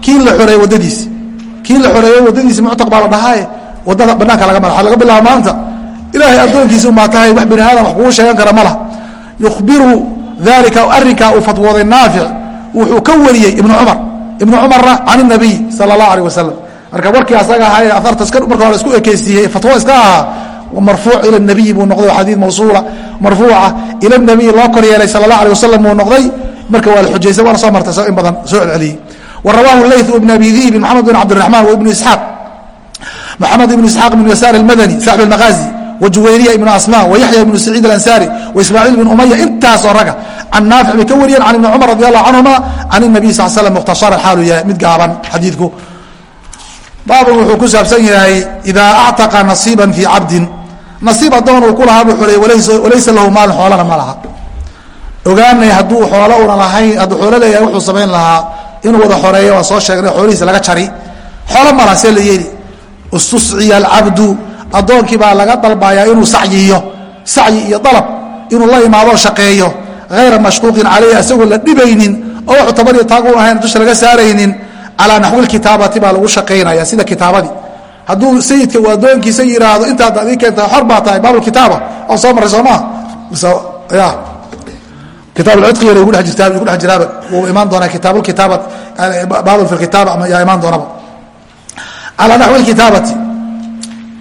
kii la xoreeyey waddadiisi kii la xoreeyey waddadiisi muctaq baa la dhahaaye waddada banaanka laga mara. Laga bilaaba maanta. Ilaahay addoonkiisa umaa tahay wax bini aadam wax kugu sheegan kara ma lah yukhbiru dalika arrinkaa uu fatwooday naafic wuxuu ka wariyey ibnu cumar. Ibnu cumarna can nabiy sala allah aleh wasalam marka warkii asaga ahaa ee aarta marka hore isku ekeysiiyey fatwo iska ahaa marfuuc ila nabiy buu noqday xadii mawsuula marfuuca ila nabiy loo kor yeelay sala allah aleh wasalam buu noqday. Marka waa la xujaysa waana soo martay in badan soo celceliyey wa rawaahu layth ibn abi diibin maxamed bin cabdiraxmaan wa ibnu isxaaq maxamed ibnu isxaaq ibnu yasaar almadani saaxib almaqaazi wajuwayriya ibnu asma wayaya ibnu saciid alansaari waismaaciil ibn umaya intaasoo raga. Can naafic bay ka wariyeen can ibni cumar radi allahu canhuma can nabiy sal slam mukhtasaran xaalu yahay mid gaaban xadiidku. Baabun wuxuu ku saabsan yahay idaa actaqa nasiiban fii cabdin nasiib addoon uu ku lahaa buu xulay walaysa lahu maalin xoolana ma laha. Ogaanay hadduu xoolo una lahayn hadduu xoolo leeyahay wuxuu samayn lahaa inuu wada xoreeyo waan soo sheegnay xoolihiisa laga jari. Xoolo ma laha see la yeeli. Istusciya alcabdu addoonkii baa laga dalbayaa inuu sacyiyo sacyi iyo dalab inuu la imaadoo shaqeeyo. Hayra mashquuqin caleyhi asagoo la dhibaynin oo wuxuu tabar iyo taag u ahayn dusha laga saaraynin calaa naxwi lkitaabati baa lagu shaqaynaya sida kitaabadii. Hadduu sayidka uu addoonkiisa yidhaahdo intaad adii keenta xor baa tahay baabulkitaaba oo soo marray soo maha ya kitaabulcidqigana ku dhex jiraaba wuu imaan doonaa kitaabulkitaaba baabul fi lkitaaba ama yaa imaan doonaba. Calaa naxwi lkitaabati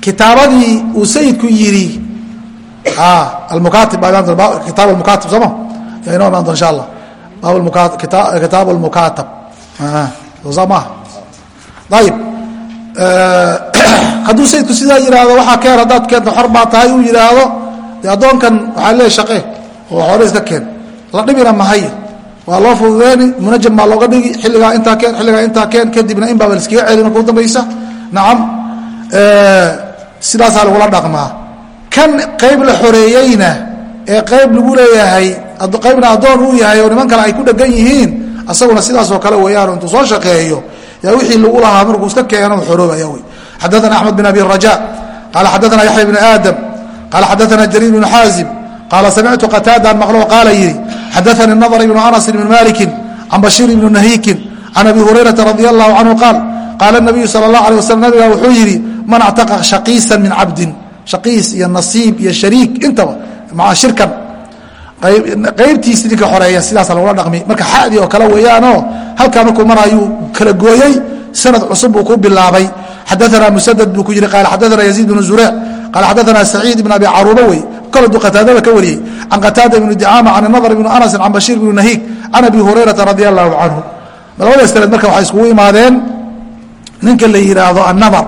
kitaabadii uu sayidku yidhi almukaatib baa imaan doona kitaab almukaatib sooma yaa inoo imaan doona insha allah. Kitaab almukaatab soo maaha ayib hadduu sayidku sidaa yidhaahdo waxaa keen haddaad keento xor baa tahay uu yidhaahdo dee addoonkan waxaa leeya shaqe oo xoole iska keen la dhibina mahay waa loo fududeeni munajam baa looga dhigi xilligaa intaa keen xilligaa intaa keen kadibna in baaba laiskaga celi marka u dambaysa. Nacam sidaasaa lagula dhaqmaa. Kan qayb la xoreeyeyna ee qayb lagu leeyahay qaybna addoon uu yahay oo niman kale ay ku dhegan yihiin asaguna sidaasoo kale weeyaan intuu soo shaqeeyo yaa wixii lagu lahaa markuu iska keeno xoroobaya wey. Xadaana axmed bin abi raja qaala xadaana yaxya bn aadam qaala xadaana jariir bn xaazim qaala samictu qataadaan maqlo qaala yidhi xadaanii nadr ibnu anas ibn malikin can bashiir ibni nahiikin can abi hurayrata radi allahu canhu qaal qaala nabiyu sal اlah alيه waslam nabiga wuxuu yidhi man actaqa shaqiisan min cabdin shaqiis iyo nasiib iyo shariik intaba maa shirkan qaybtiisi ninka xoreeya sidaasa lagula dhaqmi marka xadii oo kale weeyaanoo halkaa markuu marayuu kala gooyey sanad cusub buu ku bilaabay xadaana musadad buu ku yidhi qaala xadaana yaziid bnu zureyc qaala xadaana saciid ibn abi caruuba wey koladuu qataadada ka wariyey can qataada ibni dicaama can nadr ibni anasin can bashiir ibni nahiig can abi hurayrata radi allahu canhu labadaas marka waxay iskugu imaadeen ninka la yidhaahdo anadar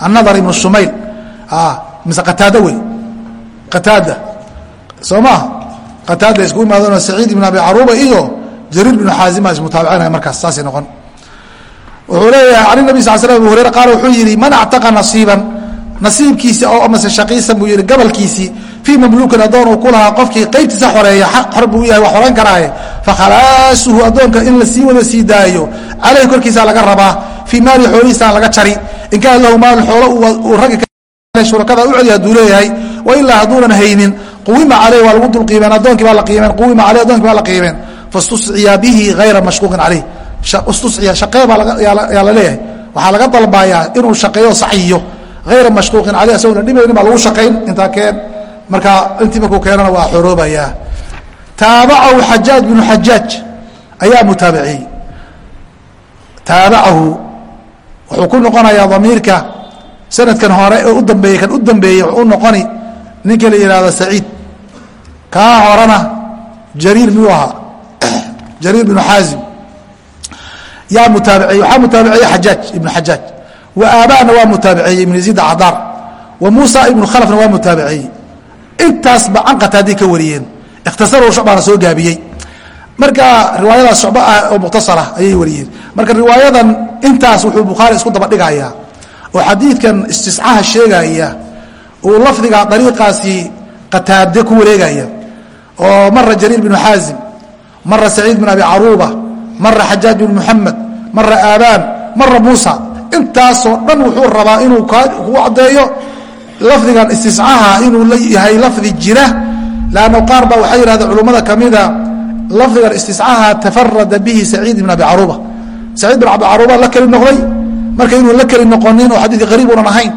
annadar ibnu shumayl. Mise qataada wey. Qataada. Soo maaha qataada iskugu imaadeen saciid ibn abi caruuba iyo jariir binu xaazima ismutaabicinaya markaas saasay noqon. Wuxuu leeyahay can nabi sal sl abu hurayra qaal wuxuu yidhi man actaqa nasiiban nasiibkiisi oo amase shaqiisan buu yidhi gabalkiisii fii mamluukin addoon uu ku lahaa qofkii qaybtiisa xoreeya xor buu yahay wax xoran karaaye. Fakhalaasuhu addoonka in la sii wada sii daayo caleyhi korkiisa laga rabaa fii maali xoolihiisaan laga jari. In kaana lahu maalin xoolo uu raggi shurakada u celiya hadduu leeyahay wa ilaa hadduunan haynin quwima caleyh waa lagu dulqiimeen addoonkii baa la qiimeen quwima caleyh addonkii baa la qiimeen. Fastusciya bihi hayra mashquuqin caleyh istusciya shaqee baa yaa la leeyahay. Waxaa laga dalbayaa inuu shaqeeyo sacyiyo hayra mashquuqin caleyh asagoo la dhibaynin baa lagu shaqayn intaa keen marka intii markuu keenana waa xoroobayaa taabacahu xajaaj binu xajaaj ayaa mutaabiciyey taabacahu wuxuu ku noqonayaa damiirka sanadkan hore oo u dambeeyey kan u dambeeyey u noqoni ninka la yihahdo saciid kaa horena jariir miyuu ahaa jariir binu xaazim yaa mutaabiciyey waxaa mutaabiciyey xajaaj ibnu xajaaj wa aabaana waa mutaabiciyey ibnu yaziid acdaar wa muusa ibnu khalafna waa mutaabiciyey intaasba can qataadii ka wariyeen. Ikhtasaru shucbaana soo gaabiyey. Marka riwaayadaas shucba ah oo mukhtasara ayay wariyeen. Marka riwaayadan intaas wuxuu bukhaari isku daba dhigayaa. Oo xadiidkan istiscaha sheegaya. Uu lafdiga dariiqaasi qataade ku wareegaya. Oo mara jariir binu xaazim mara saciid bin abi caruuba mara xajaaj bin muxamed mara aabaan mara muusa intaasoo dhan wuxuu rabaa inuu ku caddeeyo lafdigan istiscaha inuu yahay lafdi jira. Lanno qaar baa waxay yidhahdeen culummada kamida lafdigan istiscaha tafarada bihi saciid bin abi caruuba saciid bin abi caruuba la keli noqday marka inuu la keli noqonin oo xadiidka qariib unan ahayn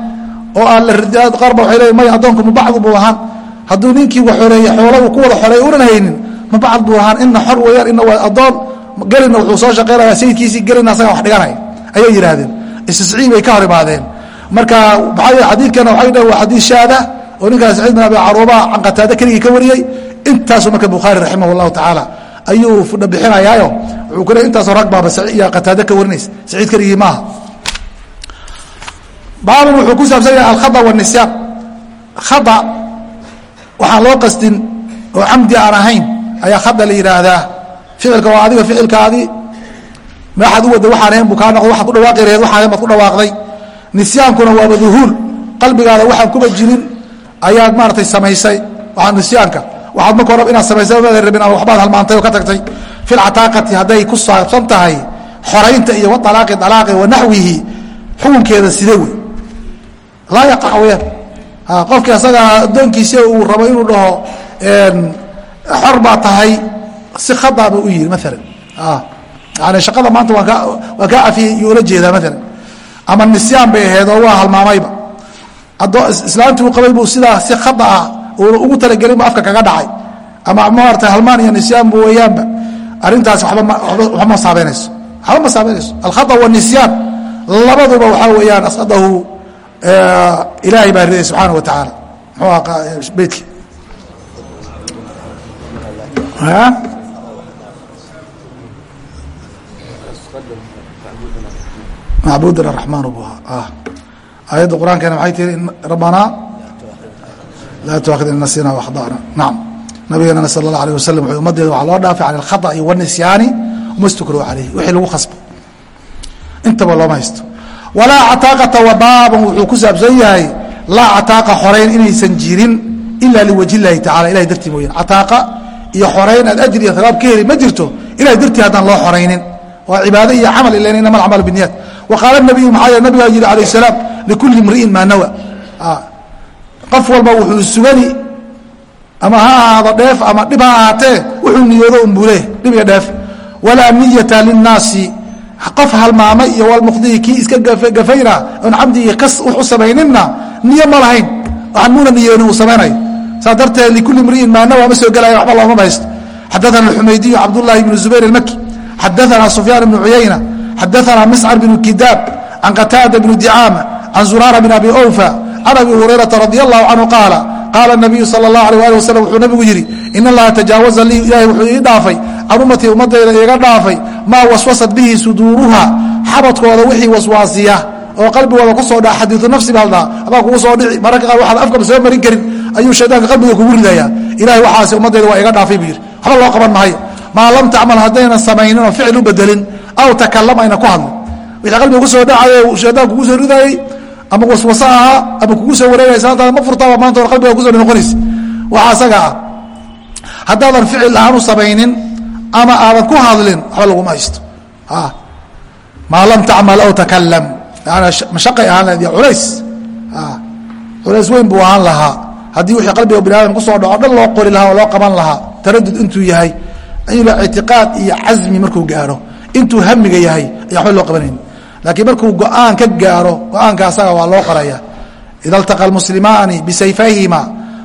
oo aan qaarba waay leeyiin maya addoonku mubacdu buu ahaan. Hadduu ninkii wa xoreeye xoola uu ku wada xoreey unan haynin mabacd buu ahaan. Ina xor weeyaan ina waa addoon. Gelina wuxuu soo shaqaynaya sayidkiisii gelina asagaa wax dhiganaya. Ayay yidhaahdeen istisciib bay ka hor imaadeen. Marka xadiidkana waxay dhaheen waa xadiid shaada oo ninkaas saciid bin abi caruuba can qataade keligii ka wariyey intaasuu marka bukhaari raximah allahu tacaala ayuu fudha bixinayaayo wuxuu ku leey intaasoo rag baaba iyo qataade ka warinaysa saciid keligii maaha baabun wuxuu ku saabsan yahay alkhada wanisyaan khada waxaan loo qastin oo camdi aan ahayn ayaa khada la yidhaahdaa. Ficilka waa adiga ficilkaadii maaxaad u wada waxaan ahayn buu kaa noqdo waxaad ku dhawaaqi laheed waxaan ahayn baad ku dhawaaqday. Nisyaankuna waaba duhuul qalbigaada waxaan kuba jirin. Ayaad maaratay samaysay. Waxaa nisyaanka waxaad marka hore inaad samaysay maada rabin ama waxbaad halmaantay oo ka tagtay. Fi lcataaqati hadday ku saabsan tahay xoraynta iyo waalaaqi alaaqi wa naxwihi xukunkeeda side wey. Laa yaqac weyaan qofkii asaga addoonkiisi uu rabo inuu dhaho xor baa tahay si khadaaba u yihi maalan yani shaqada maanta waan kaa afiyey yuu ula jeedaa maalan ama nisyaan bay ahayd oo waa halmaamayba. Islaantii uu qabay buu sidaa si khada ah uuna ugu talagelin bu afka kaga dhacay. Ama maarata halmaan iyo nisyaan bu weeyaanba. Arrintaas waba ma saabeynayso waxba ma saabeynayso alkhada wanisyaan labaduba waxaa weeyaan asqadahu ilaahay baa riday subxaana wa tacaala muxuu aha beydki macbudan araxmaan bu ahaa. Aayadda qur'aankeena maxay tiri rabbanaa laa tuakhid in nasina wakhdana nacam nabigeenana sala allah alيh wasalam wuxuu ummaddeeda waxaa loo dhaafay can alkhada'i wanisyaani uma stukriu calayh wixii lagu khasbo. Intaba looma haysto. Walaa cataaqata wa baaban wuxuu ku saabsan yahay laa cataaqa xorayn inaysan jirin ila liwajhi illaahi tacala ilahay dartii mooyane cataaqa iyo xorayn aad ajri iyo habaab ka heli ma jirto ilahay dartii haddaan loo xoraynin. Waa cibaado iyo camal ilan inama alacmaal biniyat wa qaala nabiyu maxaa nabigaa yidhi alayh salaam likulli imri'in maa nawa qof walba wuxuu sugani ama ha ahaado dheef ama dhib ha ahaatee wuxuu niyoodo unbule dhib iyo dheef walaa niyata linnaasi qof halmaama iyo walmuqdihi kii iska gafayna oon camdi iyo kas wuxu samayninna niyo ma lahayn waxaan muuna niyoonin uu samaynayo saas darteed likulli imri'in maa nawa ma soo gelaya waxba looma haysto xadaana alxumaydiyu cabdullahi bnu zubayr almaki xadaana sufyaan bnu cuyayna xadaana miscar bnu kidaab can qataada bni dicaama can zuraara bn abi owfa can abi hurayrata radi allahu canhu qaala qaala nabiyu sal اllah alيh ali waslm wuxuu nabigu yidhi in allaha tajaawaza lii ilahay wuxuu ii dhaafay can ummatii ummadayda iiga dhaafay maa waswasat bihi suduuruha xabadkooda wixii waswaasiya oo qalbigooda ku soo dha xadiiu nafsi baa ladhaha adaa kugu soo dhici mararka qaar waxaad afkaba soo marin karin ayuu shaydaanka qalbiga kugu ridaya ilahay waxaasi ummadayda waa iga dhaafay buu yidhi waxba loo qaban maayo maa lam tacmal haddaynan samaynin oo ficil u bedelin aw takalam ayna ku hadlin wixii qalbiga ku soo dhacay shaydaan kugu soo ridayey ama waswase ahaa ama kugu soo wareegaysa haddaad ma furtaaba maanta or qalbiga kuso noqonaysa waxa asaga ah haddaadan ficil ahaan u samaynin ama aadan ku hadlin waxba laguma haysto. Maa lam tacmal aw takalam mashaqay ahaan lahayd culays. Culays weyn buu ahaan lahaa. Haddii wixii qalbiga bini aadam ku soo dhaco dhan loo qori lahaa oo loo qaban lahaa. Taradud intuu yahay ila ictiqaad iyo casmi markuu gaaro intuu hamiga yahay aya waxba loo qabanayn laakiin markuu go-aan ka gaaro go-aanka asaga waa loo qoraya ida altaqa almuslimaani bisayfayhima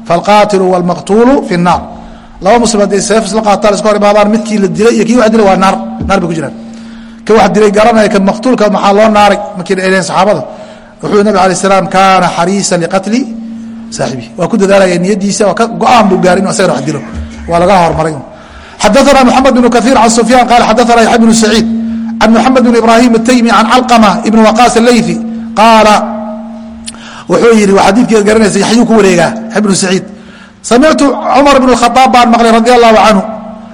falqaatilu wاlmaqtuulu fi الnaar laba muslim hadday seef isla qaataan iska hor imaadaan midkii la dilay iyo kii wax dilay waa naar naar bay ku jiraan ka wax dilay garanaya ka maqtuulka maxaa loo naaray markii ay leeyihin saxaabada wuxuu nabi alay salaam kaana xariisan liqatli saaxibihi waa ku dadaalaya niyadiisa waa ka go-aan buu gaaray inu asagana wax dilo waa laga hormaray xadaana mxamed bn kaiir can sufyaan qaal xadaana yaxya bnu saciid can muxamed bn ibraahim ataymi can calqama ibn waqaas alayfi qaala wuxuu yidhi waa xadiidkeed garanaysa yaxyuu ku wareegaa yaxya bnu saciid samictu cumar bn khaaab baan maqlay radi allahu canhu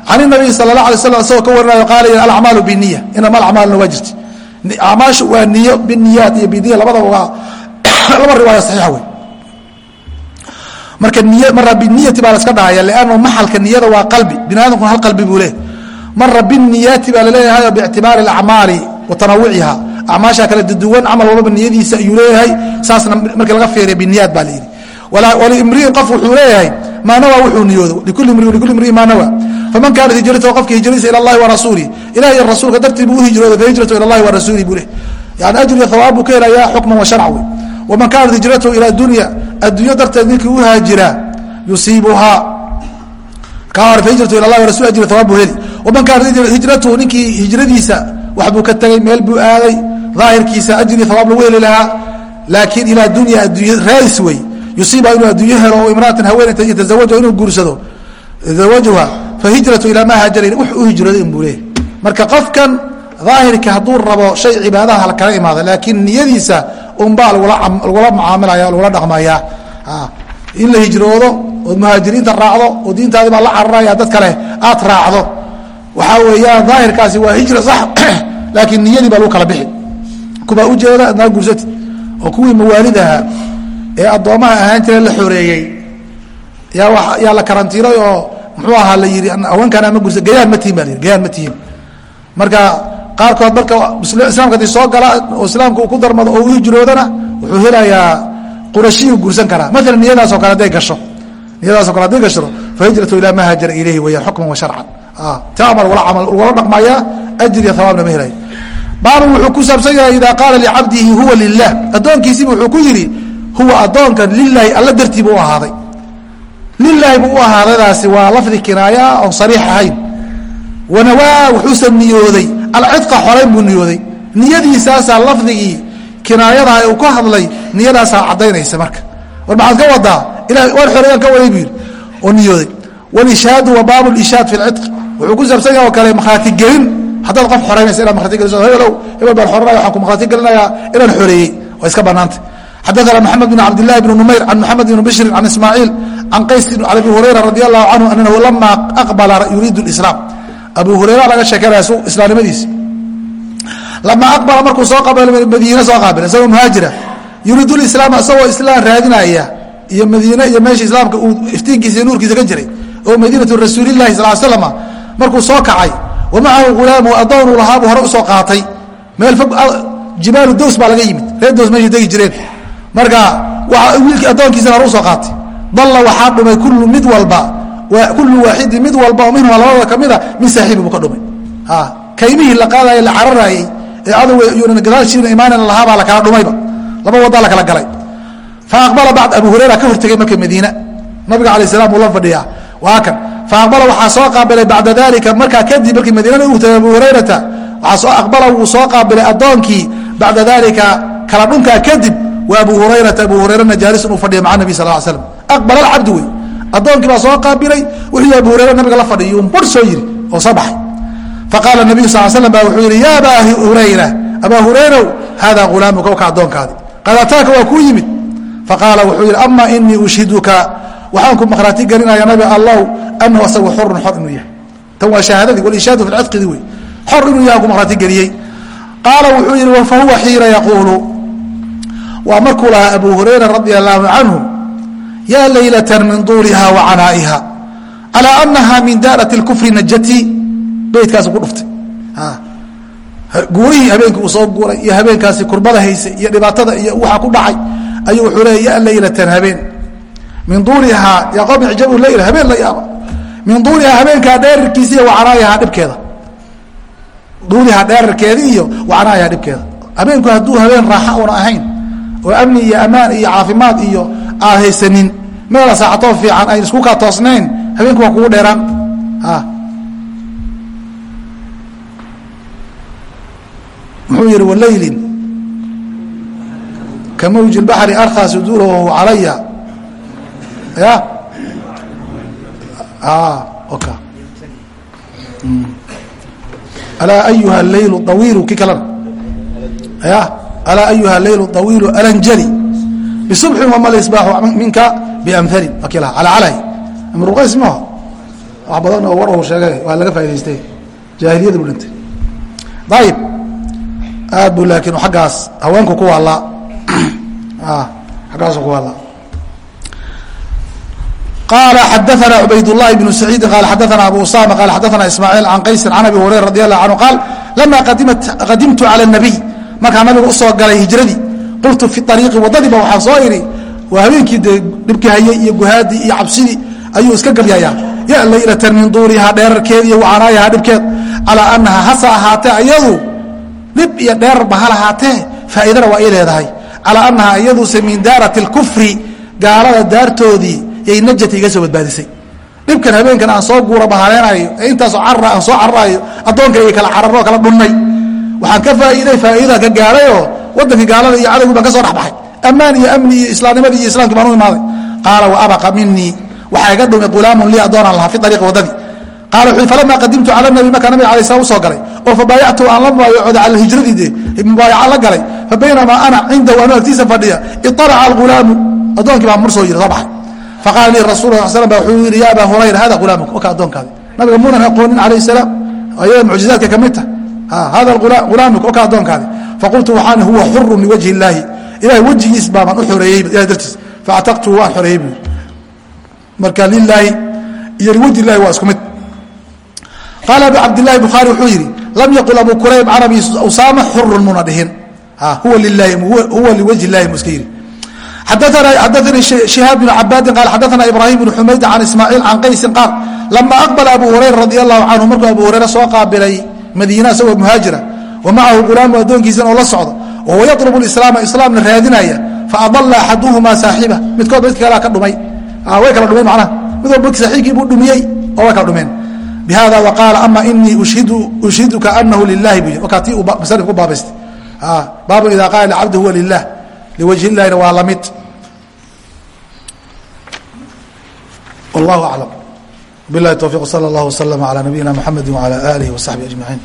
can inabiy sala la alay slam isagoo ka warinayo qaala alacmaalu biniya inama alacmaalna waa jirta acmaashu waa niyo biniyaat iyo biniya labadaba waa laba riwaaya saxiixa wey marka mara biniyati baa laska dhahaya lannu maxalka niyada waa qalbi. Bini aadamkuna hal qalbi buu leeyahy mara biniyaati baa la leeyahay biictibaari acmaali wa tanawuciha acmaasha kala duduwan camal walbaba niyadiisa ayuu leeyahay saasna markii laga fiiriya biniyaat baa layidhi walimriin qof wuxuu leeyahay maa nawaa wuxuu niyoodo. Likuli mriin likuli mriin maa nawaa faman kaanat hijratahu qofka hijradiisa ila allahi wa rasuulih ilahi iyo rasuulka dartii buu u hijrooday fahijratu ila allahi wa rasuulih buu leh yani ajriga hawaab buu ka helayaa xukman wa sharca wey waman kaanat hijratahu ila dunya adduunyo darteed ninkii u haajira yusiibuhaa. Kaa hore fahijratu ila lah rasul ajri hawaab buu heli. Waman kaanat hijratuhu ninkii hijradiisa waxbuu ka tegey meel buu aaday. Daahirkiisa ajri hawaab lagu heli lahaa. Laakiin ilaa dunya adduunya raadis wey. Yusiiba inuu adduunyo helo o imraatan haweenayta yatazawaja inuu guursado. Zawajuha fahijratu ilaa maa haajara wux u hijrooday inbuu leeyahy marka qofkan daahirka hadduu rabo shay cibaadaha lakala imaado laakiin niyadiisa unbaa lagula mucaamilaya lagula dhaqmaya. In la hijroodo ood muhaajiriinta raacdo oo diintaadi baa la cararaya dad kale aad raacdo. Waxaa weeyaan daahirkaasi waa hijra sax laakiin niyadii baa lagu kala bixi. Kubaa ujeeda adnaa guursati. Oo kuwii mawaalidaha ee addoomaha ahaan jira la xoreeyey. Yaa la karantiilay oo muxuu ahaa la yidhi haweenkaan ama guursa gayaan ma tihin ba la yidhi. Gayaan ma tihin marka qaarkood marka islaamka haddii soo gala oo islaamka uu ku darmado oo u hijroodana wuxuu helayaa qurashiyuu guursan karaa. Maala niyadaasoo kale haday gasho. Niyadaasoo kale haday gasho fahijratu ilaa ma haajara ilayhi weya xukman wa sharcan taama lagula dhaqmayaa ajir iyo hawaabna ma helayo baabu wuxuu ku saabsan yahay idaa qaala licabdihi huwa lilah addoonkiisiiba wuxuu ku yidhi huwa addoonkan lilaahi alla dartii buu u ahaaday. Lilaahi buu u ahaadaydaasi waa lafdi kinaaya oon sariix ahayn wanawaa wuxuusan niyooday alcidqa xorayn buu niyooday. Niyadiisaasaa lafdigii kinaayadaha uu ka hadlay niyadaasaa caddaynaysa marka. War maxaad ka wadaa ila war xoreeyaan ka waday buu yidhi. Oo niyooday. Walishaadu wa baabu lishaad fi lcidqi wuxuu ku saabsan yaha oo kale makhaatigelin haddaad qof xoraynaysa inaad makhatigeliso hebelow hebel baan xoranaya waxaan ku makhaatigelinayaa inaan xoreeyey. Waa iska bannaantay. Xadaana maxamed bin cabdillahi bn numayr can maxamed bn bishrin can ismaaciil can qays can abi hurayra radi allahu canhu anahu lama aqbala yuriidu lislaam abu hurayra laga sheekanaya islaamnimadiisi lama aqbala markuu soo madiine soo qaabila isagoo muhaajira. Yuriidu lislaam isagoo islaam raadinaya iyo madiine iyo meesha islaamka uu iftiinkiisa nuurkiisa ka jiray oo madiinatu rasuulilahi sal slama markuu soo kacay. Wa macahu hulaamu addoonuu lahaabuu hore u soo qaatay. Meel fog jibaalu dows baa laga yimid. Reer dows meeshay degi jireen. Marka wiilkii addoonkiisana hore u soo qaatay. Dalla waxaa dhumay kullu mid walba kullu waaxidin mid walba oo minhuma labadooda ka mida min saaxiibi buu ka dhumay. Kaymihii la qaadaya la cararaayey ee adow yuunan gadaashiina imaanan lahaabaa la kala dhumayba laba wadaa la kala galay. Fa aqbala bacd abu hurayra ka hortegey marka madiina. Nabiga alay salam uu la fadhiyaa. Waa kan. Fa aqbala waxaa soo qaabilay bacda dalika markaa kadib markii madiinana uu tagay abu hurayrata waxaa aqbala wuu soo qaabilay addoonkii bacda dalika kala dhunkaa kadib wa abu hurayrata abu hurayrana jaalisun uu fadhiya maca nabi sal l slam aqbala alcabdu wey addoonkii baa soo qaabilay wuxuu abu hurayra nabiga la fadhiyo un bar soo yiri oo soo baxay. Faqaala nabiyu sal slam ba wuxuu yidhi ya abaa hurayra abaa hurayrow haadaa hulaamuka waka addoonkaadi qad ataaka waa kuu yimid. Faqaala wuxuu yidhi ama inii ushhiduka waxaan ku makhraati gelinaya nabi allow anahu asagu xurun xor inuu yahay. Tan waa shahaadadii walishaadu fi cidqidi wey xor inuu yahay ku makhraati geliyey qaala wuxuu yidhi fahuwa xiina yaquulu. Waa markuu lahaa abu hurayra radia allaahu canhu yaa laylatan min duuliha wa canaa'iha calaa anaha min daarati اlkufri najati beydkaasu ku dhuftay guurihii habeenkii uu soo guuray iyo habeenkaasi kurbada haysay iyo dhibaatada iyo waxa ku dhacay ayuu wuxuu leeya ya laylatan habeen min duulihaa yaa qowmi xijabu leyl habeen la yaaba min duulihaa habeenkaa dheerarkiisa iyo wacanaayahaa dhibkeeda duulihaa dheerarkeeda iyo wacanaayahaa dhibkeeda habeenku hadduu habeen raaxa una ahayn oo amni iyo amaan iyo caafimaad iyo aad haysanin meela saacatoo fiican ayn isku kaa toosnayn habeenku waa kugu dheeraan. Muxuu yihi walaylin ka mawji baxri arkaa suduurahu calaya. Ya? Ka alaa ayuha leylu awiilu ki kalena. Ya? Alaa ayuha leylu awiilu alanjali bisubxin wama lisbaaxu minka biamhalin waa kii laha calacalay imruqays maaha wax badan oo war uu sheegay waa laga faa'idaystay jaahiliyada buu dhintay ayib aad bu laakiin aggaas haweenku ku waalaa aggaasu ku waalaa qaala xadaana cubaydالlahi bnu saciidi qaala xadaana abu usama qaala xadaana ismaaciil can qaysin can abi hurayra radi allahu canhu qaal lama qadimtu calى الnabiy markaa nabiga usoo galay hijradii qultu fi ariiqi waddadiiba waxaan soo idhi waa habeenkii dee dhibki hayey iyo guhaadii iyo cabsidii ayuu iska galyayaa ya laylatan min duurihaa iyo wacanaayahaa dhibkeed calaa anaha hase ahaatee ayadu dhib iyo dheerarba ha lahaatee? Faa'iidana waa ii leedahay. Calaa annahaa iyaduse min daarati اlkufri gaalada daartoodii yay najata iga soo badbaadisay. Dhibkan habeenkan aan soo guura bahaleenayo ee intaasoo carra aan soo carraayo addoonkayga kala cararoo kala dhunnay. Waxaan ka faa'iiday faa'iida ka gaadhayoo waddankii gaalada iyo cadowgii baan ka soo dhexbaxay. Ammaan iyo amni iyo islaamnimadii iyo islamkii baan u imaaday. Qaala wa abaqa minii waxaa iga dhumay hulaamun lii addoonaan lahaa fi ariiqi waddadii. Qaala wuxuu falamaa qadimtu cala nabi markaa nabiga alay slam u soo galay. Oo fabaayactu aan la mubaayacooday cala hijradii mubaayaca la galay. Fa baynamaa ana cindahu anuu agtiisa fadhiya iطalaca alghulaamu. Addoonkii baa mur soo yiri soo baxay. Faqaala lii rasul sal slam ba wuxuu yidhi ya abaa hurayra hada hulaamuka waka addoonkaadi nabiga muunan aqoonin calayh salaam. Ayada mucjizaadka ka mid tah hada hulaamuka waka addoonkaadi faqultu waxaan huwa xurun liwajhi illaahi ilahay wejigiis baabaan u xoreeyey ilahay dartiis faactaqtuhu waan xoreeyey buu marka lilaahi iyo liwajhi illahi waa isku mid qaala abu cabdillahi bukhaari wuxuu yidhi lam yaqul abu kurayb can abi usaama xurun muna dhihin huwa liwajhi illahi mu iska yidhi xadaanii shihaab bn cabaadin qaal xadaana ibrahim bn xumayd can ismaaciil can qaysin qaal lama aqbala abu hurayra radi allahu canhu markuu abu hurayra soo qaabilay madiina isagoo muhaajira wa macahu gulaamu addoonkiisan oo la socdo wahuwa yatlubu islaama islaamna raadinaya faadala axaduhumaa saaxiba midkood midka kalea ka dhumay way kala dhumeen macnaha mid walba saaxiibkii buu dhumiyey oo way kala dhumeen bihada waqaala ama inii ushhiduka anahu lilahi bu wakaa tii musanif ku baabaystay baabu ida qaala licabdi huwa lilah liwajhi illahina waa la mid wallahu aclam bilahi towfiq sala allah waslama calaa nabiyina muxamedi wacala aalihi wasaxbihi ajmaciin